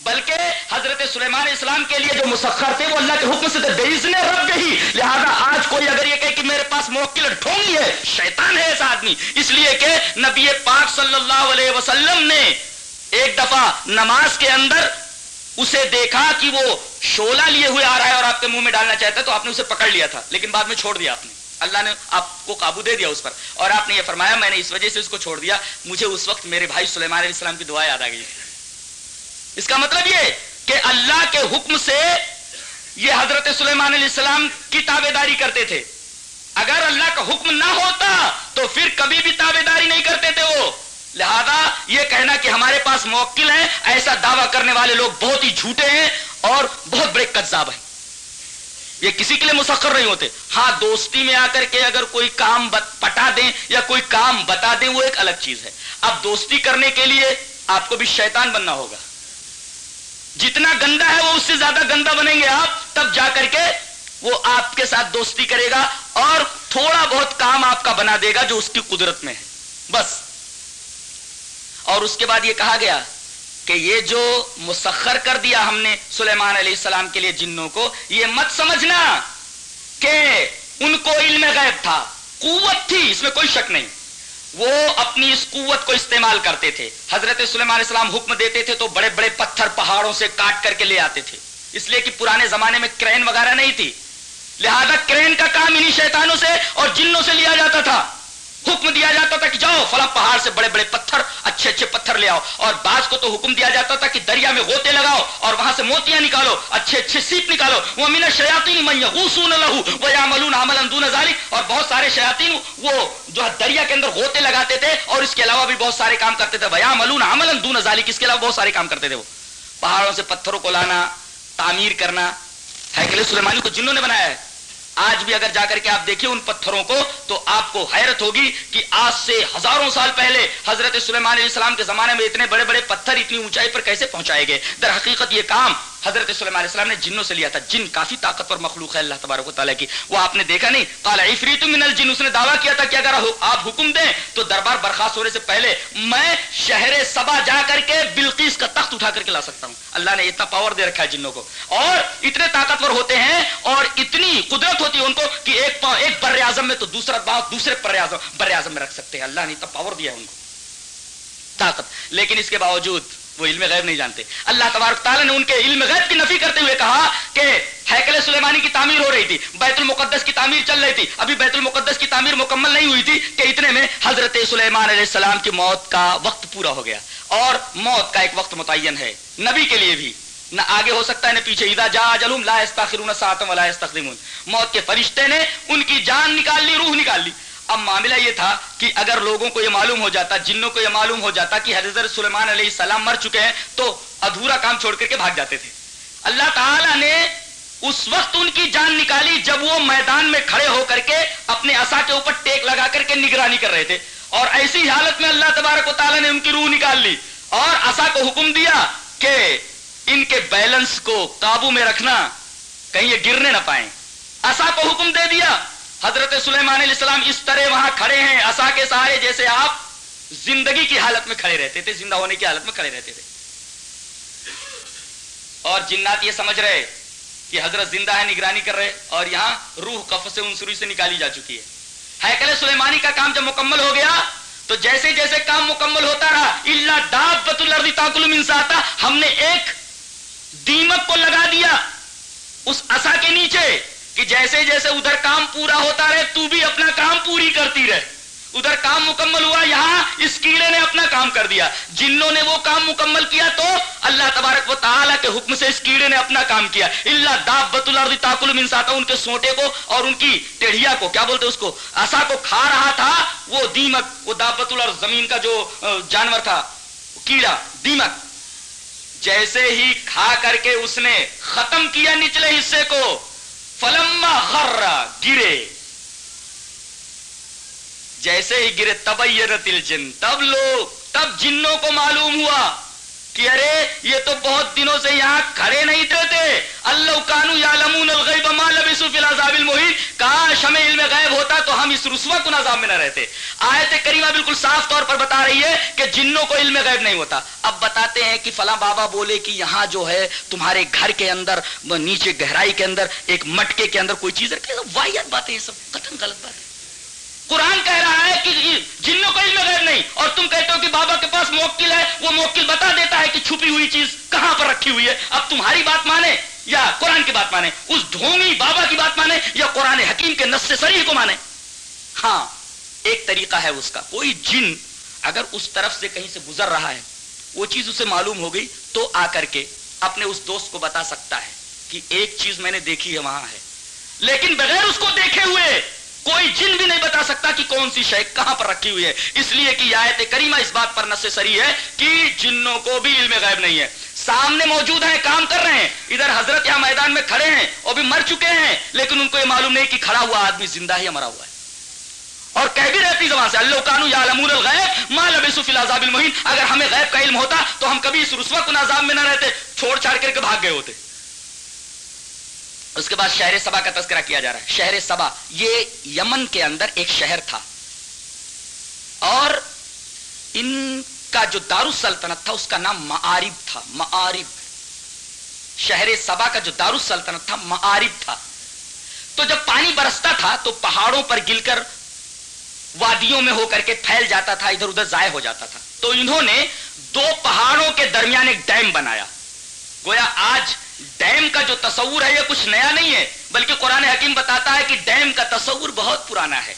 بلکہ حضرت سلیمان اسلام کے لیے جو مسخر تھے وہ اللہ کے حکم سے تھے نے رب ہی۔ لہذا آج کوئی اگر یہ کہے کہ میرے پاس موکل ڈھونگی ہے، شیطان ہے ایسا آدمی۔ اس لیے کہ نبی پاک صلی اللہ علیہ وسلم نے ایک دفعہ نماز کے اندر اسے دیکھا کہ وہ شولا لیے ہوئے آ رہا ہے اور آپ کے منہ میں ڈالنا چاہتا ہے، تو آپ نے اسے پکڑ لیا تھا۔ لیکن بعد میں چھوڑ دیا آپ نے۔ اللہ نے آپ کو قابو دے دیا اس پر۔ اور آپ نے یہ فرمایا، میں نے اس وجہ سے اس کو چھوڑ دیا۔ مجھے اس وقت میرے بھائی سلیمان علیہ السلام کی دعا یاد آ گئی۔ اس کا مطلب یہ کہ اللہ کے حکم سے یہ حضرت سلیمان علیہ السلام کی تابے داری کرتے تھے۔ اگر اللہ کا حکم نہ ہوتا تو پھر کبھی بھی تابے داری نہیں کرتے تھے وہ۔ لہذا یہ کہنا کہ ہمارے پاس موکل ہے ایسا دعویٰ کرنے والے لوگ بہت ہی جھوٹے ہیں اور بہت بڑے کذاب ہیں۔ یہ کسی کے لیے مسخر نہیں ہوتے۔ ہاں دوستی میں آ کر کے اگر کوئی کام پٹا دیں یا کوئی کام بتا دیں، وہ ایک الگ چیز ہے۔ اب دوستی کرنے کے لیے آپ کو بھی شیطان بننا ہوگا۔ جتنا گندا ہے وہ اس سے زیادہ گندا بنیں گے آپ، تب جا کر کے وہ آپ کے ساتھ دوستی کرے گا اور تھوڑا بہت کام آپ کا بنا دے گا جو اس کی قدرت میں ہے۔ بس۔ اور اس کے بعد یہ کہا گیا کہ یہ جو مسخر کر دیا ہم نے سلیمان علیہ السلام کے لیے جنوں کو، یہ مت سمجھنا کہ ان کو علم غیب تھا۔ قوت تھی، اس میں کوئی شک نہیں۔ وہ اپنی اس قوت کو استعمال کرتے تھے۔ حضرت سلیمان علیہ السلام حکم دیتے تھے تو بڑے بڑے پتھر پہاڑوں سے کاٹ کر کے لے آتے تھے۔ اس لیے کہ پرانے زمانے میں کرین وغیرہ نہیں تھی۔ لہذا کرین کا کام انہی شیطانوں سے اور جنوں سے لیا جاتا تھا۔ حکم دیا جاتا تھا کہ جاؤ، فلاں پہاڑ سے بڑے بڑے پتھر، اچھے اچھے پتھر لے آؤ۔ اور بعض کو تو حکم دیا جاتا تھا کہ دریا میں غوطے لگاؤ اور وہاں سے موتیاں نکالو، اچھے اچھے سیپ نکالو۔ وہ من شیاطین من یغوسون له ويعملون عملا دون ذلك۔ اور بہت سارے شیاطین وہ جو دریا کے اندر غوطے لگاتے تھے اور اس کے علاوہ بھی بہت سارے کام کرتے تھے۔ ويعملون عملا دون ذلك۔ اس کے علاوہ بہت سارے کام کرتے تھے وہ۔ پہاڑوں سے پتھروں کو لانا، تعمیر کرنا ہیکل سلیمانی کو جنوں نے بنایا ہے۔ آج بھی اگر جا کر کے آپ دیکھیں ان پتھروں کو، تو آپ کو حیرت ہوگی کہ آج سے ہزاروں سال پہلے حضرت سلیمان علیہ السلام کے زمانے میں اتنے بڑے بڑے پتھر، اتنی اونچائی پر کیسے پہنچائے گئے؟ در حقیقت یہ کام حضرت سلیم علیہ السلام نے جنوں سے لیا تھا۔ جن کافی طاقتور مخلوق ہے اللہ تبارک و تعالیٰ کی۔ وہ آپ نے دیکھا نہیں؟ قال عفریت من الجن، اس نے دعویٰ کیا تھا کہ اگر آپ حکم دیں تو دربار برخاست ہونے سے پہلے میں شہر سبا جا کر کے بلقیس کا تخت اٹھا کر کے لا سکتا ہوں۔ اللہ نے اتنا پاور دے رکھا ہے جنوں کو۔ اور اتنے طاقتور ہوتے ہیں اور اتنی قدرت ہوتی ہے ان کو کہ ایک پاؤں ایک بر اعظم میں تو دوسرا بات دوسرے بر اعظم بر اعظم میں رکھ سکتے ہیں۔ اللہ نے اتنا پاور دیا ان کو۔ طاقت۔ لیکن اس کے باوجود وہ علم غیب نہیں جانتے۔ اللہ تبارک تعالیٰ نے ان کے علم غیب کی نفی کرتے ہوئے کہا کہ ہیکل سلیمانی کی تعمیر ہو رہی تھی، بیت المقدس کی تعمیر چل رہی تھی۔ ابھی بیت المقدس کی تعمیر مکمل نہیں ہوئی تھی کہ اتنے میں حضرت سلیمان علیہ السلام کی موت کا وقت پورا ہو گیا۔ اور موت کا ایک وقت متعین ہے۔ نبی کے لیے بھی۔ نہ آگے ہو سکتا ہے، نہ پیچھے۔ اذا جا جلوم لا استاخرون ساعتا ولا يستقدمون۔ موت کے فرشتے نے ان کی جان نکال لی، روح نکال لی۔ اب معاملہ یہ تھا کہ اگر لوگوں کو یہ معلوم ہو جاتا، جنوں کو یہ معلوم ہو جاتا کہ حضرت سلیمان علیہ السلام مر چکے ہیں، تو ادھورا کام چھوڑ کر کے بھاگ جاتے تھے۔ اللہ تعالی نے اس وقت ان کی جان نکالی جب وہ میدان میں کھڑے ہو کر کے اپنے اصا کے اوپر ٹیک لگا کر کے نگرانی کر رہے تھے۔ اور ایسی حالت میں اللہ تبارک و تعالیٰ نے ان کی روح نکال لی۔ اور اصا کو حکم دیا کہ ان کے بیلنس کو قابو میں رکھنا کہیں یہ گرنے نہ پائیں۔ اصا کو حکم دے دیا۔ حضرت سلیمان علیہ السلام اس طرح وہاں کھڑے ہیں اصا کے سہارے جیسے آپ زندگی کی حالت میں کھڑے رہتے تھے، زندہ ہونے کی حالت میں کھڑے رہتے تھے۔ اور جنات یہ سمجھ رہے کہ حضرت زندہ ہے نگرانی کر رہے، اور یہاں روح کف سے انسری سے نکالی جا چکی ہے۔ ہیکل سلیمانی کا کام جب مکمل ہو گیا، تو جیسے جیسے کام مکمل ہوتا رہا اللہ دابت الارض تاکل من ساتا ہم نے ایک دیمک کو لگا دیا اس اصا کے نیچے کہ جیسے جیسے ادھر کام پورا ہوتا رہے، تو بھی اپنا کام پوری کرتی رہے۔ ادھر کام مکمل ہوا، یہاں اس کیڑے نے اپنا کام کر دیا۔ جنوں نے وہ کام مکمل کیا تو اللہ تبارک و تعالیٰ کے حکم سے اس کیڑے نے اپنا کام کیا۔ اللہ دابت الارض تاکل من ساتا، ان کے سوٹے کو اور ان کی ٹیڑھیا کو، کیا بولتے اس کو؟ اصا کو کھا رہا تھا وہ دیمک، وہ دابت الارض، زمین کا جو جانور تھا، کیڑا، دیمک۔ جیسے ہی کھا کر کے اس نے ختم کیا نچلے حصے کو، فلما خرا گرے۔ جیسے ہی گرے تب الجن، تب لوگ، تب جنوں کو معلوم ہوا۔ کہ ارے، یہ تو بہت دنوں سے یہاں کھڑے نہیں تھے تھے۔ اللہ کانو یا الغیب ما فی العذاب المحیط کاش ہمیں علم غیب ہوتا تو ہم اس رسوا کن عذاب میں نہ رہتے۔ آیت کریمہ بالکل صاف طور پر بتا رہی ہے کہ جنوں کو علم غیب نہیں ہوتا۔ اب بتاتے ہیں کہ فلاں بابا بولے کہ یہاں جو ہے تمہارے گھر کے اندر، نیچے گہرائی کے اندر، ایک مٹکے کے اندر کوئی چیز رکھے۔ واحد باتیں یہ سب قطن غلط بات ہے قرآن کہہ رہا ہے کہ جنوں کو علم غیر نہیں، اور تم کہتے ہو کہ بابا کے پاس موکل ہے، وہ موکل بتا دیتا ہے کہ چھپی ہوئی چیز کہاں پر رکھی ہوئی ہے۔ اب تمہاری بات مانے یا قرآن کی بات مانے؟ اس ڈھونگی بابا کی بات مانے یا قرآن حکیم کے نس سری کو مانے؟ ہاں ایک طریقہ ہے اس کا۔ کوئی جن اگر اس طرف سے کہیں سے گزر رہا ہے، وہ چیز اسے معلوم ہو گئی، تو آ کر کے اپنے اس دوست کو بتا سکتا ہے کہ ایک چیز میں نے دیکھی ہے، وہاں ہے۔ لیکن بغیر اس کو دیکھے ہوئے کوئی جن بھی نہیں بتا سکتا کہ کون سی شے کہاں پر رکھی ہوئی ہے۔ اس لیے کہ آیت کریمہ اس بات پر نس سری ہے کہ جنوں کو بھی علم غیب نہیں ہے۔ سامنے موجود ہیں، کام کر رہے ہیں۔ ادھر حضرت یہاں میدان میں کھڑے ہیں اور بھی مر چکے ہیں، لیکن ان کو یہ معلوم نہیں کہ کھڑا ہوا آدمی زندہ ہی مرا ہوا ہے۔ اور کہہ بھی رہتی زبان سے، اللہ کانو یا لمون الغیب ما لبسو فی العذاب المہین اگر ہمیں غیب کا علم ہوتا تو ہم کبھی اس رسوا کن عذاب میں نہ رہتے، چھوڑ چھاڑ کر کے بھاگ گئے ہوتے۔ اس کے بعد شہر سبا کا تذکرہ کیا جا رہا ہے۔ شہر سبا، یہ یمن کے اندر ایک شہر تھا۔ اور ان کا جو دار السلطنت تھا، اس کا نام معارب تھا۔ معارب۔ شہر سبا کا جو دار السلطنت تھا، معارب تھا۔ تو جب پانی برستا تھا، تو پہاڑوں پر گل کر وادیوں میں ہو کر کے پھیل جاتا تھا، ادھر ادھر ضائع ہو جاتا تھا۔ تو انہوں نے دو پہاڑوں کے درمیان ایک ڈیم بنایا۔ گویا آج ڈیم کا جو تصور ہے یہ کچھ نیا نہیں ہے، بلکہ قرآن حکیم بتاتا ہے کہ ڈیم کا تصور بہت پرانا ہے۔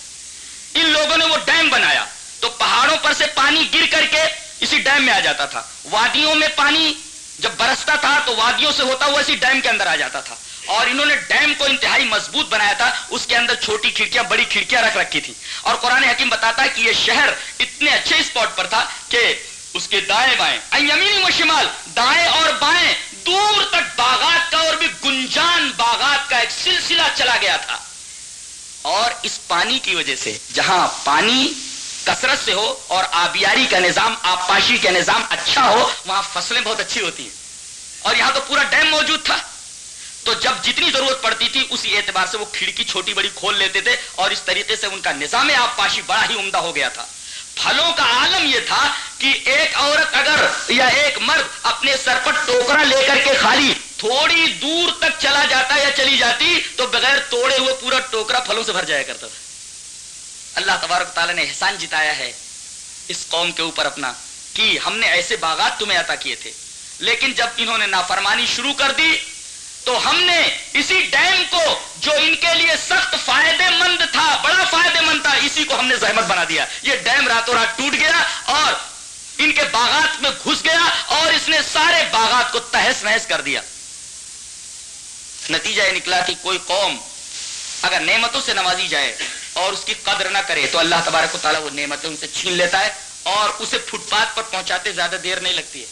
ان لوگوں نے وہ ڈیم بنایا۔ تو پہاڑوں پر سے پانی گر کر کے اسی ڈیم میں آ جاتا تھا۔ وادیوں میں پانی جب برستا تھا تو وادیوں سے ہوتا ہوا اسی ڈیم کے اندر آ جاتا تھا۔ اور انہوں نے ڈیم کو انتہائی مضبوط بنایا تھا۔ اس کے اندر چھوٹی کھڑکیاں، بڑی کھڑکیاں رکھ رکھی تھی اور قرآن حکیم بتاتا ہے کہ یہ شہر اتنے اچھے اسپاٹ پر تھا کہ اس کے دائیں بائیں یمینی و شمال، دائیں اور بائیں دور تک باغات کا اور بھی گنجان باغات کا ایک سلسلہ چلا گیا تھا۔ اور اس پانی کی وجہ سے جہاں پانی کثرت سے ہو اور آبیاری کا نظام، آبپاشی کا نظام اچھا ہو، وہاں فصلیں بہت اچھی ہوتی ہیں۔ اور یہاں تو پورا ڈیم موجود تھا۔ تو جب جتنی ضرورت پڑتی تھی، اسی اعتبار سے وہ کھڑکی چھوٹی بڑی کھول لیتے تھے اور اس طریقے سے ان کا نظام آبپاشی بڑا ہی عمدہ ہو گیا تھا۔ پھلوں کا عالم یہ تھا کہ ایک عورت اگر یا ایک مرد اپنے سر پر ٹوکرا لے کر کے خالی تھوڑی دور تک چلا جاتا یا چلی جاتی تو بغیر توڑے ہوئے پورا ٹوکرا پھلوں سے بھر جایا کرتا تھا۔ اللہ تبارک تعالیٰ نے احسان جتایا ہے اس قوم کے اوپر اپنا کہ ہم نے ایسے باغات تمہیں عطا کیے تھے۔ لیکن جب انہوں نے نافرمانی شروع کر دی تو ہم نے اسی ڈیم کو جو ان کے لیے سخت فائدے مند تھا، بڑا فائدے مند تھا، اسی کو ہم نے زحمت بنا دیا۔ یہ ڈیم راتوں رات ٹوٹ گیا اور ان کے باغات میں گھس گیا اور اس نے سارے باغات کو تہس نہس کر دیا۔ نتیجہ یہ نکلا کہ کوئی قوم اگر نعمتوں سے نوازی جائے اور اس کی قدر نہ کرے تو اللہ تبارک و تعالیٰ وہ نعمتیں ان سے چھین لیتا ہے اور اسے فٹ پاتھ پر پہنچاتے زیادہ دیر نہیں لگتی ہے۔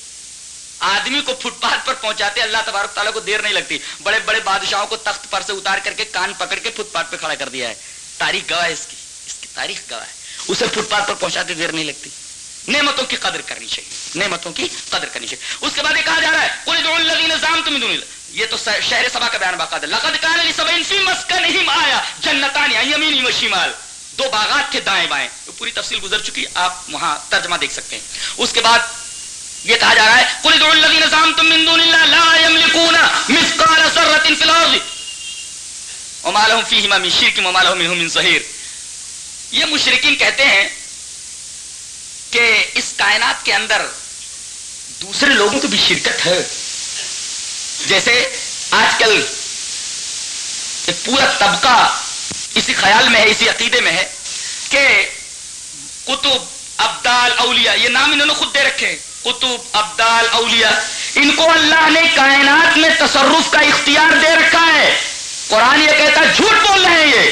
آدمی کو فٹ پاتھ پر پہنچاتے اللہ تبارک تعالیٰ کو دیر نہیں لگتی۔ بڑے بڑے بادشاہوں کو تخت پر سے اتار کر کے کان پکڑ کے فٹ پاتھ پہ کھڑا کر دیا ہے۔ تاریخ گواہ ہے اس کی۔ اس کی تاریخ گواہ ہے۔ اسے فٹ پاتھ پر پہنچاتے دیر نہیں لگتی۔ نعمتوں کی قدر کرنی چاہیے۔ نعمتوں کی قدر کرنی چاہیے۔ اس کے بعد یہ کہا جا رہا ہے یہ تو شہر سبا کا بیان باقاعدہ لقد کان لسبعین فی مسکنہم آیا جنتان یمین و شمال دو باغات کے دائیں بائیں۔ پوری تفصیل گزر چکی، آپ وہاں ترجمہ دیکھ سکتے ہیں۔ اس کے بعد یہ کہا جا رہا ہے، قل ادعوا الذين زعمتم من دون الله لا يملكون مثقال ذره في الارض وما لهم فيهما من شرك وما له منهم من ظهير یہ مشرکین کہتے ہیں کہ اس کائنات کے اندر دوسرے لوگوں کی بھی شرکت ہے۔ جیسے آج کل پورا طبقہ اسی خیال میں ہے، اسی عقیدے میں ہے کہ کتب، ابدال، اولیاء، یہ نام انہوں نے خود دے رکھے ہیں۔ قطب، ابدال، اولیاء، ان کو اللہ نے کائنات میں تصرف کا اختیار دے رکھا ہے۔ قرآن یہ کہتا ہے، جھوٹ بول رہے ہیں یہ۔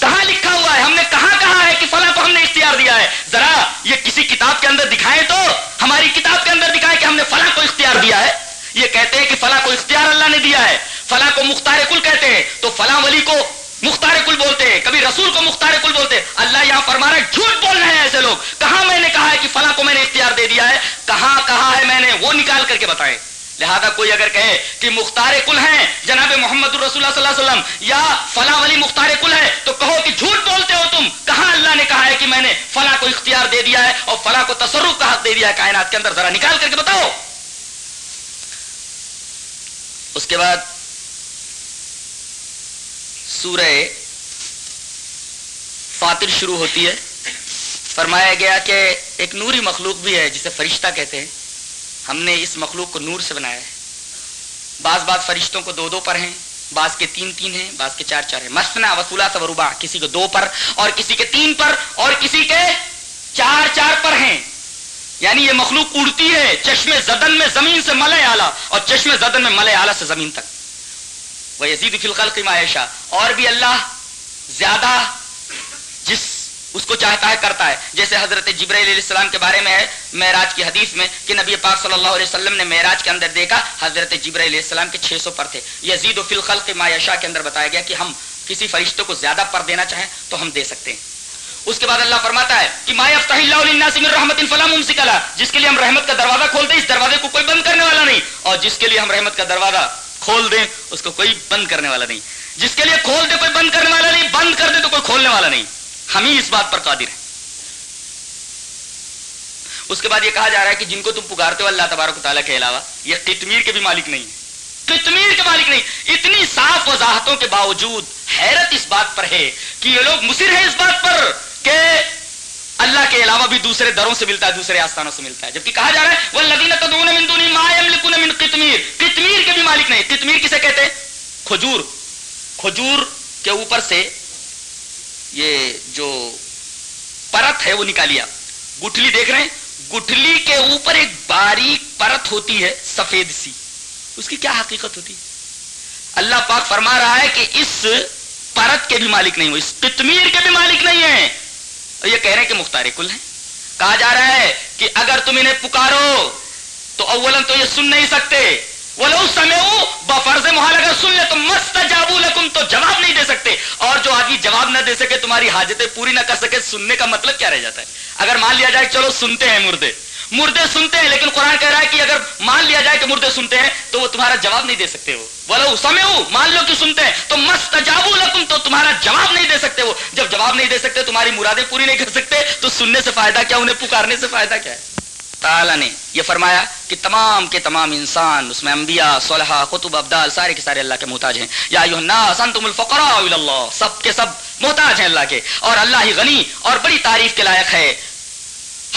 کہاں لکھا ہوا ہے؟ ہم نے کہاں کہا ہے کہ فلاں کو ہم نے اختیار دیا ہے؟ ذرا یہ کسی کتاب کے اندر دکھائے تو، ہماری کتاب کے اندر دکھائے کہ ہم نے فلاں کو اختیار دیا ہے۔ یہ کہتے ہیں کہ فلاں کو اختیار اللہ نے دیا ہے۔ فلاں کو مختار کل کہتے ہیں۔ تو فلاں ولی کو مختار کل بولتے ہیں، کبھی رسول کو مختار کل بولتے ہیں۔ اللہ یہاں فرما رہے جھوٹ بول رہے ہیں ایسے لوگ۔ کہاں میں نے کہا ہے کہ فلاں کو میں نے اختیار دے دیا ہے؟ کہاں کہا ہے میں نے؟ وہ نکال کر کے بتائیں۔ لہذا کوئی اگر کہے کہ مختار کل ہیں، جناب محمد الرسول صلی اللہ علیہ وسلم، یا فلاں ولی مختار کل ہے، تو کہو کہ جھوٹ بولتے ہو تم۔ کہاں اللہ نے کہا ہے کہ میں نے فلاں کو اختیار دے دیا ہے اور فلاں کو تصرف کا حق دے دیا ہے کائنات کے اندر؟ ذرا نکال کر کے بتاؤ۔ اس کے بعد سورہ فاتر شروع ہوتی ہے۔ فرمایا گیا کہ ایک نوری مخلوق بھی ہے جسے فرشتہ کہتے ہیں۔ ہم نے اس مخلوق کو نور سے بنایا ہے۔ بعض بعض فرشتوں کو دو دو پر ہیں، بعض کے تین تین ہیں، بعض کے چار چار ہیں۔ مسنا وسولہ سوروبا کسی کو دو پر اور کسی کے تین پر اور کسی کے چار چار پر ہیں۔ یعنی یہ مخلوق اڑتی ہے، چشمے زدن میں زمین سے ملے آلہ اور چشمے زدن میں ملے آلہ سے زمین تک۔ وہ یزید فلقل کی معیشہ اور بھی اللہ زیادہ جس اس کو چاہتا ہے، کرتا ہے۔ جیسے حضرت جبر علیہ السلام کے بارے میں ہے، معراج کی حدیث میں، کہ نبی پاک صلی اللہ علیہ وسلم نے معراج کے اندر دیکھا، حضرت جبر علیہ السلام کے چھ سو پر تھے۔ یزید و فی الخلق کے اندر بتایا گیا کہ ہم کسی فرشتے کو زیادہ پر دینا چاہیں تو ہم دے سکتے ہیں۔ اس کے بعد اللہ فرماتا ہے کہ ما یفتح اللہ للناس من رحمت فلا ممسک لها جس کے لیے ہم رحمت کا دروازہ کھول دیں اس دروازے کو کوئی بند کرنے والا نہیں۔ اور جس کے لیے ہم رحمت کا دروازہ کھول دیں، اس کو کوئی بند کرنے والا نہیں۔ جس کے لیے کھول دے کوئی بند کرنے والا نہیں، بند کر دے تو کوئی کھولنے والا نہیں۔ ہم ہی اس بات پر قادر ہیں۔ اس کے بعد یہ کہا جا رہا ہے کہ جن کو تم پکارتے ہو، اللہ تبارک تعالیٰ کے علاوہ، یہ کتمیر کے بھی مالک نہیں ہے کتمیر کے مالک نہیں، اتنی صاف وضاحتوں کے باوجود حیرت اس بات پر ہے کہ یہ لوگ مصر ہیں اس بات پر کہ اللہ کے علاوہ بھی دوسرے دروں سے ملتا ہے، دوسرے آستانوں سے ملتا ہے۔ جبکہ کہا جا رہا ہے وہ لدین تدون من دونی ما یملکون من قطمیر قطمیر کے بھی مالک نہیں قطمیر کسے کہتے؟ ہیں کھجور۔ کھجور کے اوپر سے یہ جو پرت ہے، وہ نکالیا گٹھلی دیکھ رہے ہیں؟ گٹھلی کے اوپر ایک باریک پرت ہوتی ہے، سفید سی۔ اس کی کیا حقیقت ہوتی؟ اللہ پاک فرما رہا ہے کہ اس پرت کے بھی مالک نہیں ہو، اس قطمیر کے بھی مالک نہیں ہے۔ یہ کہہ رہے ہیں کہ مختار کل ہیں۔ کہا جا رہا ہے کہ اگر تم انہیں پکارو تو اولن تو یہ سن نہیں سکتے۔ وہ لوگ سمے بفرض محال اگر سن لے تو مست جابو لکم تو جواب نہیں دے سکتے۔ اور جو آدمی جواب نہ دے سکے، تمہاری حاجتیں پوری نہ کر سکے، سننے کا مطلب کیا رہ جاتا ہے؟ اگر مان لیا جائے چلو سنتے ہیں مردے۔ مردے سنتے ہیں، لیکن قرآن کہہ رہا ہے کہ اگر مان لیا جائے کہ مردے سنتے ہیں تو وہ تمہارا جواب نہیں دے سکتے وہ۔ بولو سمے مان لو کہ سنتے ہیں، تو مست جابو تمہارا جواب نہیں دے سکتے وہ۔ جب جواب نہیں دے سکتے، تمہاری مرادیں پوری نہیں کر سکتے، تو سننے سے فائدہ کیا، انہیں پکارنے سے فائدہ کیا ہے؟ تعالیٰ نے یہ فرمایا کہ تمام کے تمام انسان، اس میں انبیاء صلحہ قطب، ابدال، سارے کے سارے اللہ کے محتاج ہیں۔ یا الناس، انتم الفقراء اللہ۔ سب کے سب محتاج ہیں اللہ کے۔ اور اللہ ہی غنی اور بڑی تعریف کے لائق ہے۔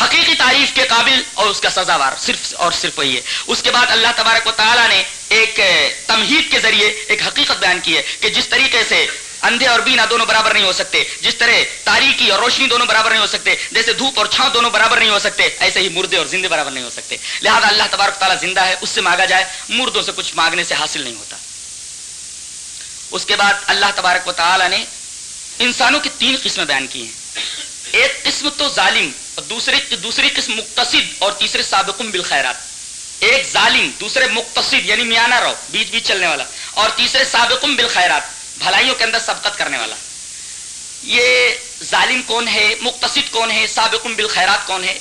حقیقی تعریف کے قابل اور اس کا سزاوار صرف اور صرف وہی ہے۔ اس کے بعد اللہ تبارک و تعالیٰ نے ایک تمہید کے ذریعے ایک حقیقت بیان کی ہے کہ جس طریقے سے اندھے اور بینا دونوں برابر نہیں ہو سکتے۔ جس طرح تاریخی اور روشنی دونوں برابر نہیں ہو سکتے، جیسے دھوپ اور چھاؤں دونوں برابر نہیں ہو سکتے، ایسے ہی مردے اور زندے برابر نہیں ہو سکتے۔ لہذا اللہ تبارک تعالیٰ زندہ ہے، اس سے مانگا جائے، مردوں سے کچھ مانگنے سے حاصل نہیں ہوتا۔ اس کے بعد اللہ تبارک و تعالیٰ نے انسانوں کی تین قسمیں بیان کی ہیں۔ ایک قسم تو ظالم اور دوسری دوسری قسم مقتصد اور تیسرے سابقم بالخیرات۔ ایک ظالم، دوسرے مقتصد یعنی میانہ رو، بیچ بیچ چلنے والا، اور تیسرے سابقم بالخیرات۔ بھلائیوں کے اندر سبقت کرنے والا۔ یہ ظالم کون ہے؟ مقتصد کون ہے؟ سابقم بالخیرات کون ہے؟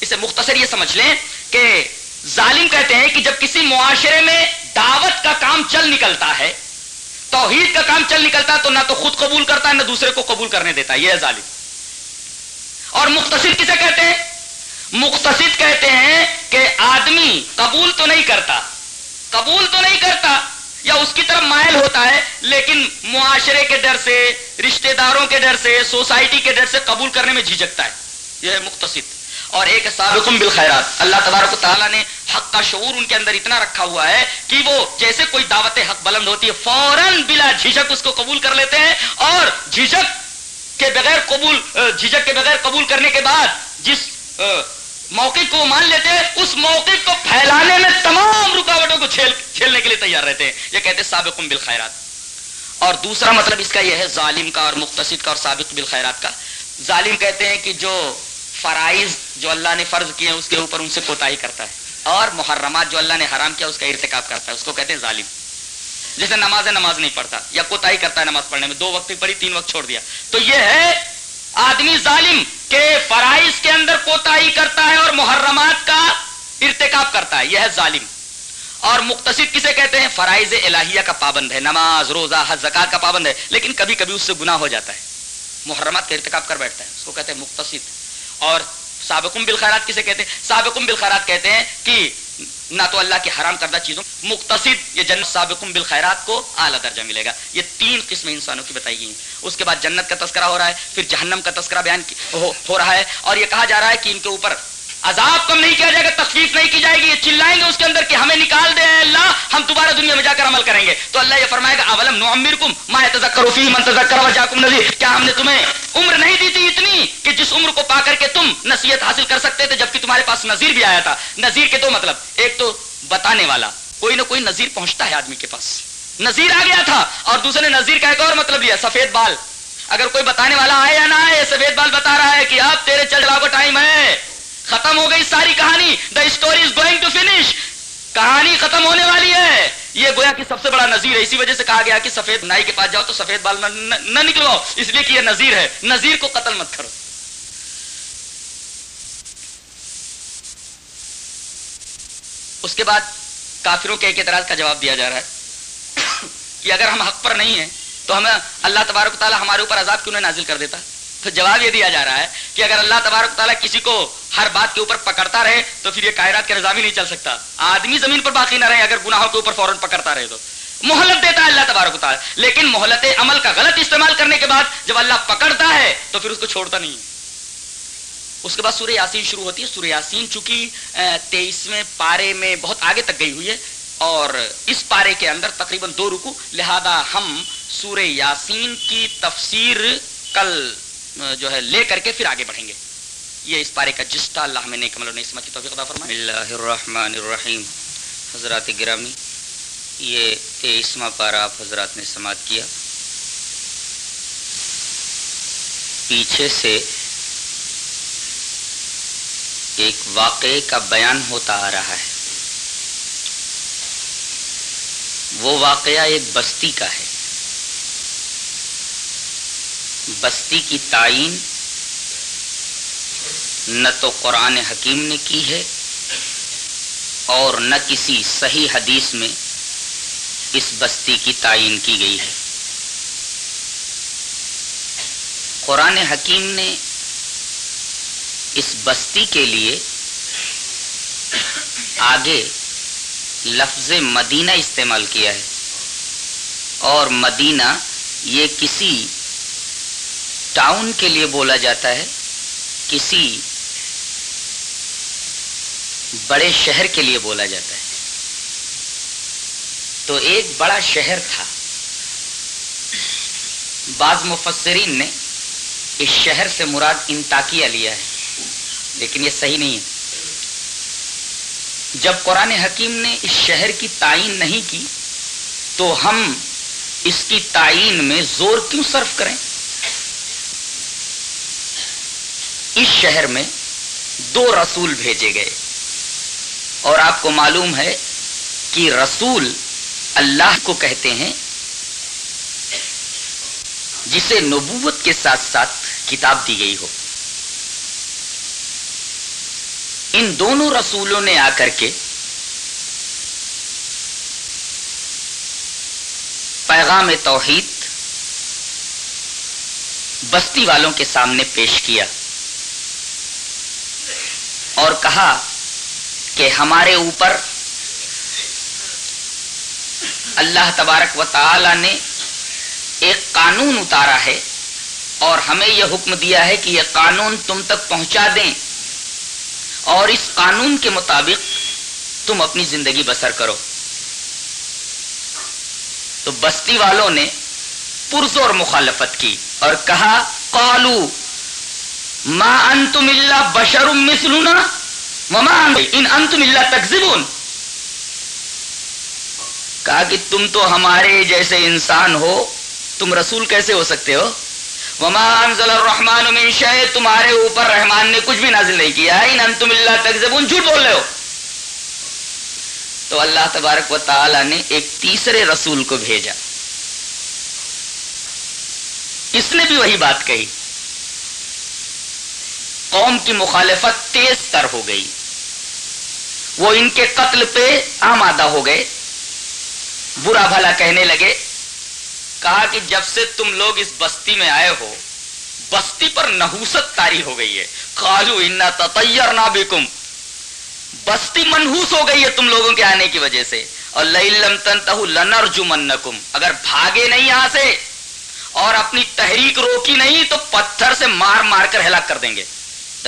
اسے مختصر یہ سمجھ لیں کہ ظالم کہتے ہیں کہ جب کسی معاشرے میں دعوت کا کام چل نکلتا ہے، توحید کا کام چل نکلتا ہے، تو نہ تو خود قبول کرتا ہے، نہ دوسرے کو قبول کرنے دیتا ہے۔ یہ ہے ظالم۔ اور مختصر کسے کہتے ہیں؟ مختصد کہتے ہیں کہ آدمی قبول تو نہیں کرتا، قبول تو نہیں کرتا یا اس کی طرف مائل ہوتا ہے، لیکن معاشرے کے ڈر سے، رشتہ داروں کے ڈر سے، سوسائٹی کے ڈر سے قبول کرنے میں جھجکتا ہے۔ یہ ہے اور ایک سابقم بالخیرات۔ اللہ تبارک و تعالیٰ نے حق کا شعور ان کے اندر اتنا رکھا ہوا ہے کہ وہ جیسے کوئی دعوت حق بلند ہوتی ہے، فوراً بلا جھجک اس کو قبول کر لیتے ہیں۔ اور جھجک کے بغیر قبول، جھجک کے بغیر قبول کرنے کے بعد جس موقع کو مان لیتے اس موقع کو پھیلانے میں تمام رکاوٹوں کو چھیلنے کے لیے تیار رہتے ہیں۔ یہ کہتے ہیں سابق بالخیرات۔ اور دوسرا مطلب اس کا یہ ہے ظالم کا اور مختصد کا اور سابق بالخیرات کا۔ ظالم کہتے ہیں کہ جو فرائض جو اللہ نے فرض کیے ہیں، اس کے اوپر ان سے کوتا کرتا ہے۔ اور محرمات جو اللہ نے حرام کیا، اس کا ارتکاب کرتا ہے۔ اس کو کہتے ہیں ظالم۔ جیسے نماز نماز نہیں پڑھتا یا کوتا کرتا ہے نماز پڑھنے میں۔ دو وقت پڑھی، تین وقت چھوڑ دیا۔ تو یہ ہے آدمی ظالم کے فرائض کے اندر کوتا کرتا ہے اور محرمات کا ارتکاب کرتا ہے، یہ ہے ظالم۔ اور مختصر کسے کہتے ہیں؟ فرائض الہیہ کا پابند ہے، نماز، روزہ، حج زکات کا پابند ہے، لیکن کبھی کبھی اس سے گناہ ہو جاتا ہے۔ محرمات کا ارتکاب کر بیٹھتا ہے، اس کو کہتے ہیں مختصر اور سابقم بالخیرات کسے کہتے ہیں؟ سابقم بالخیرات کہتے ہیں کہ نہ تو اللہ کے حرام کردہ چیزوں مختصر یہ جنت سابقم بالخیرات کو اعلیٰ درجہ ملے گا۔ یہ تین قسم انسانوں کی بتائی گئی ہیں۔ اس کے بعد جنت کا تذکرہ ہو رہا ہے، پھر جہنم کا تذکرہ بیان ہو رہا ہے اور یہ کہا جا رہا ہے کہ ان کے اوپر عذاب کم نہیں کیا جائے گا تخفیف نہیں کی جائے گی، یہ چلائیں گے اس کے اندر کہ ہمیں نکال دے اللہ، ہم دوبارہ دنیا میں جا کر عمل کریں گے۔ تو اللہ یہ فرمائے گا، اولم نعمر کم ما تذکر فی من تذکر وجاکم نذیر۔ کیا ہم نے تمہیں عمر نہیں دی تھی اتنی کہ جس عمر کو پا کر کے تم نصیحت حاصل کر سکتے تھے جبکہ تمہارے پاس نذیر بھی آیا تھا۔ نذیر کے دو مطلب ایک تو بتانے والا، کوئی نہ کوئی نذیر پہنچتا ہے آدمی کے پاس۔ نذیر آ گیا تھا، اور دوسرے نے نذیر کا ایک اور مطلب لیا، سفید بال۔ اگر کوئی بتانے والا آئے یا نہ آئے، سفید بال بتا رہا ہے کہ اب تیرے چل کو ٹائم ہے۔ ختم ہو گئی ساری کہانی. The story is going to finish کہانی ختم ہونے والی ہے. یہ گویا کہ سب سے بڑا نظیر ہے. اسی وجہ سے کہا گیا کہ سفید نائی کے پاس جاؤ تو سفید بال نہ نکلو. اس لیے کہ یہ نظیر ہے. نظیر کو قتل مت کرو. اس کے بعد کافروں کے ایک اعتراض کا جواب دیا جا رہا ہے کہ اگر ہم حق پر نہیں ہیں، تو ہمیں اللہ تبارک تعالیٰ ہمارے اوپر عذاب کیوں نہیں نازل کر دیتا؟ تو جواب یہ دیا جا رہا ہے کہ اگر اللہ تبارک تعالیٰ کسی کو ہر بات کے اوپر پکڑتا رہے تو پھر یہ کائرات کا نظام ہی نہیں چل سکتا۔ آدمی زمین پر باقی نہ رہے، اگر گناہوں کے اوپر فوراً پکڑتا رہے تو۔ محلت دیتا ہے اللہ تبارک تعالیٰ، لیکن محلت عمل کا غلط استعمال کرنے کے بعد جب اللہ پکڑتا ہے تو پھر اس کو چھوڑتا نہیں۔ اس کے بعد سورہ یاسین شروع ہوتی ہے۔ سورہ یاسین چونکہ تیئیسویں پارے میں بہت آگے تک گئی ہوئی ہے اور اس پارے کے اندر تقریباً دو رکو لہذا ہم سورہ یاسین کی تفسیر کل جو ہے، لے کر کے پھر آگے بڑھیں گے۔ یہ اس پارے کا جستا اللہ میں نیک عمل و نسمت کی توفیق عطا فرمائے۔ اللہ الرحمن الرحیم۔ حضرات گرامی، یہ تیئیسواں پارا آپ حضرات نے سماعت کیا۔ پیچھے سے ایک واقعے کا بیان ہوتا آ رہا ہے۔ وہ واقعہ ایک بستی کا ہے۔ بستی کی تعین نہ تو قرآن حکیم نے کی ہے اور نہ کسی صحیح حدیث میں اس بستی کی تعین کی گئی ہے۔ قرآن حکیم نے اس بستی کے لیے آگے لفظ مدینہ استعمال کیا ہے اور مدینہ یہ کسی ٹاؤن کے لیے بولا جاتا ہے، کسی بڑے شہر کے لیے بولا جاتا ہے۔ تو ایک بڑا شہر تھا۔ بعض مفسرین نے اس شہر سے مراد انتاکیہ لیا ہے، لیکن یہ صحیح نہیں ہے۔ جب قرآن حکیم نے اس شہر کی تعین نہیں کی، تو ہم اس کی تعین میں زور کیوں صرف کریں؟ اس شہر میں دو رسول بھیجے گئے۔ اور آپ کو معلوم ہے کہ رسول اللہ کو کہتے ہیں، جسے نبوت کے ساتھ ساتھ کتاب دی گئی ہو۔ ان دونوں رسولوں نے آ کر کے پیغام توحید بستی والوں کے سامنے پیش کیا۔ اور کہا کہ ہمارے اوپر اللہ تبارک و تعالی نے ایک قانون اتارا ہے اور ہمیں یہ حکم دیا ہے کہ یہ قانون تم تک پہنچا دیں اور اس قانون کے مطابق تم اپنی زندگی بسر کرو۔ تو بستی والوں نے پرزور مخالفت کی اور کہا، قالو ما انتم اللہ بشر مثلنا وما ان انتم اللہ تکذبون. کہا کہ تم تو ہمارے جیسے انسان ہو، تم رسول کیسے ہو سکتے ہو؟ وما انزل الرحمن من شيء تمہارے اوپر رحمان نے کچھ بھی نازل نہیں کیا ان انتم اللہ تکذبون، جھوٹ بول رہے ہو۔ تو اللہ تبارک و تعالی نے ایک تیسرے رسول کو بھیجا۔ اس نے بھی وہی بات کہی۔ قوم کی مخالفت تیز تر ہو گئی۔ وہ ان کے قتل پہ آمادہ ہو گئے۔ برا بھلا کہنے لگے، کہا کہ جب سے تم لوگ اس بستی میں آئے ہو، بستی پر نحوست تاری ہو گئی ہے۔ کالو انا تطیر نہ بستی منحوس ہو گئی ہے تم لوگوں کے آنے کی وجہ سے۔ اور لم تنتہو لنرجمنکم اگر بھاگے نہیں یہاں سے اور اپنی تحریک روکی نہیں، تو پتھر سے مار مار کر ہلاک کر دیں گے۔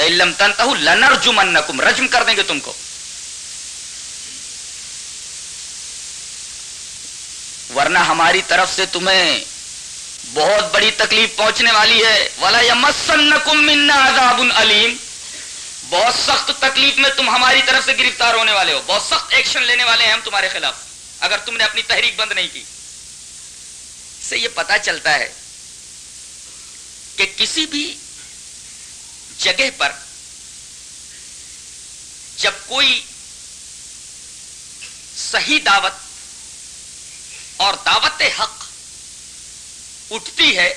لم تنتہو لنرجمنکم، رجم کر دیں گے تم کو۔ ورنہ ہماری طرف سے تمہیں بہت بڑی تکلیف پہنچنے والی ہے۔ ولا یمسنکم منا عذاب علیم بہت سخت تکلیف میں تم ہماری طرف سے گرفتار ہونے والے ہو۔ بہت سخت ایکشن لینے والے ہیں ہم تمہارے خلاف۔ اگر تم نے اپنی تحریک بند نہیں کی۔ سے یہ پتا چلتا ہے کہ کسی بھی جگہ پر جب کوئی صحیح دعوت اور دعوت حق اٹھتی ہے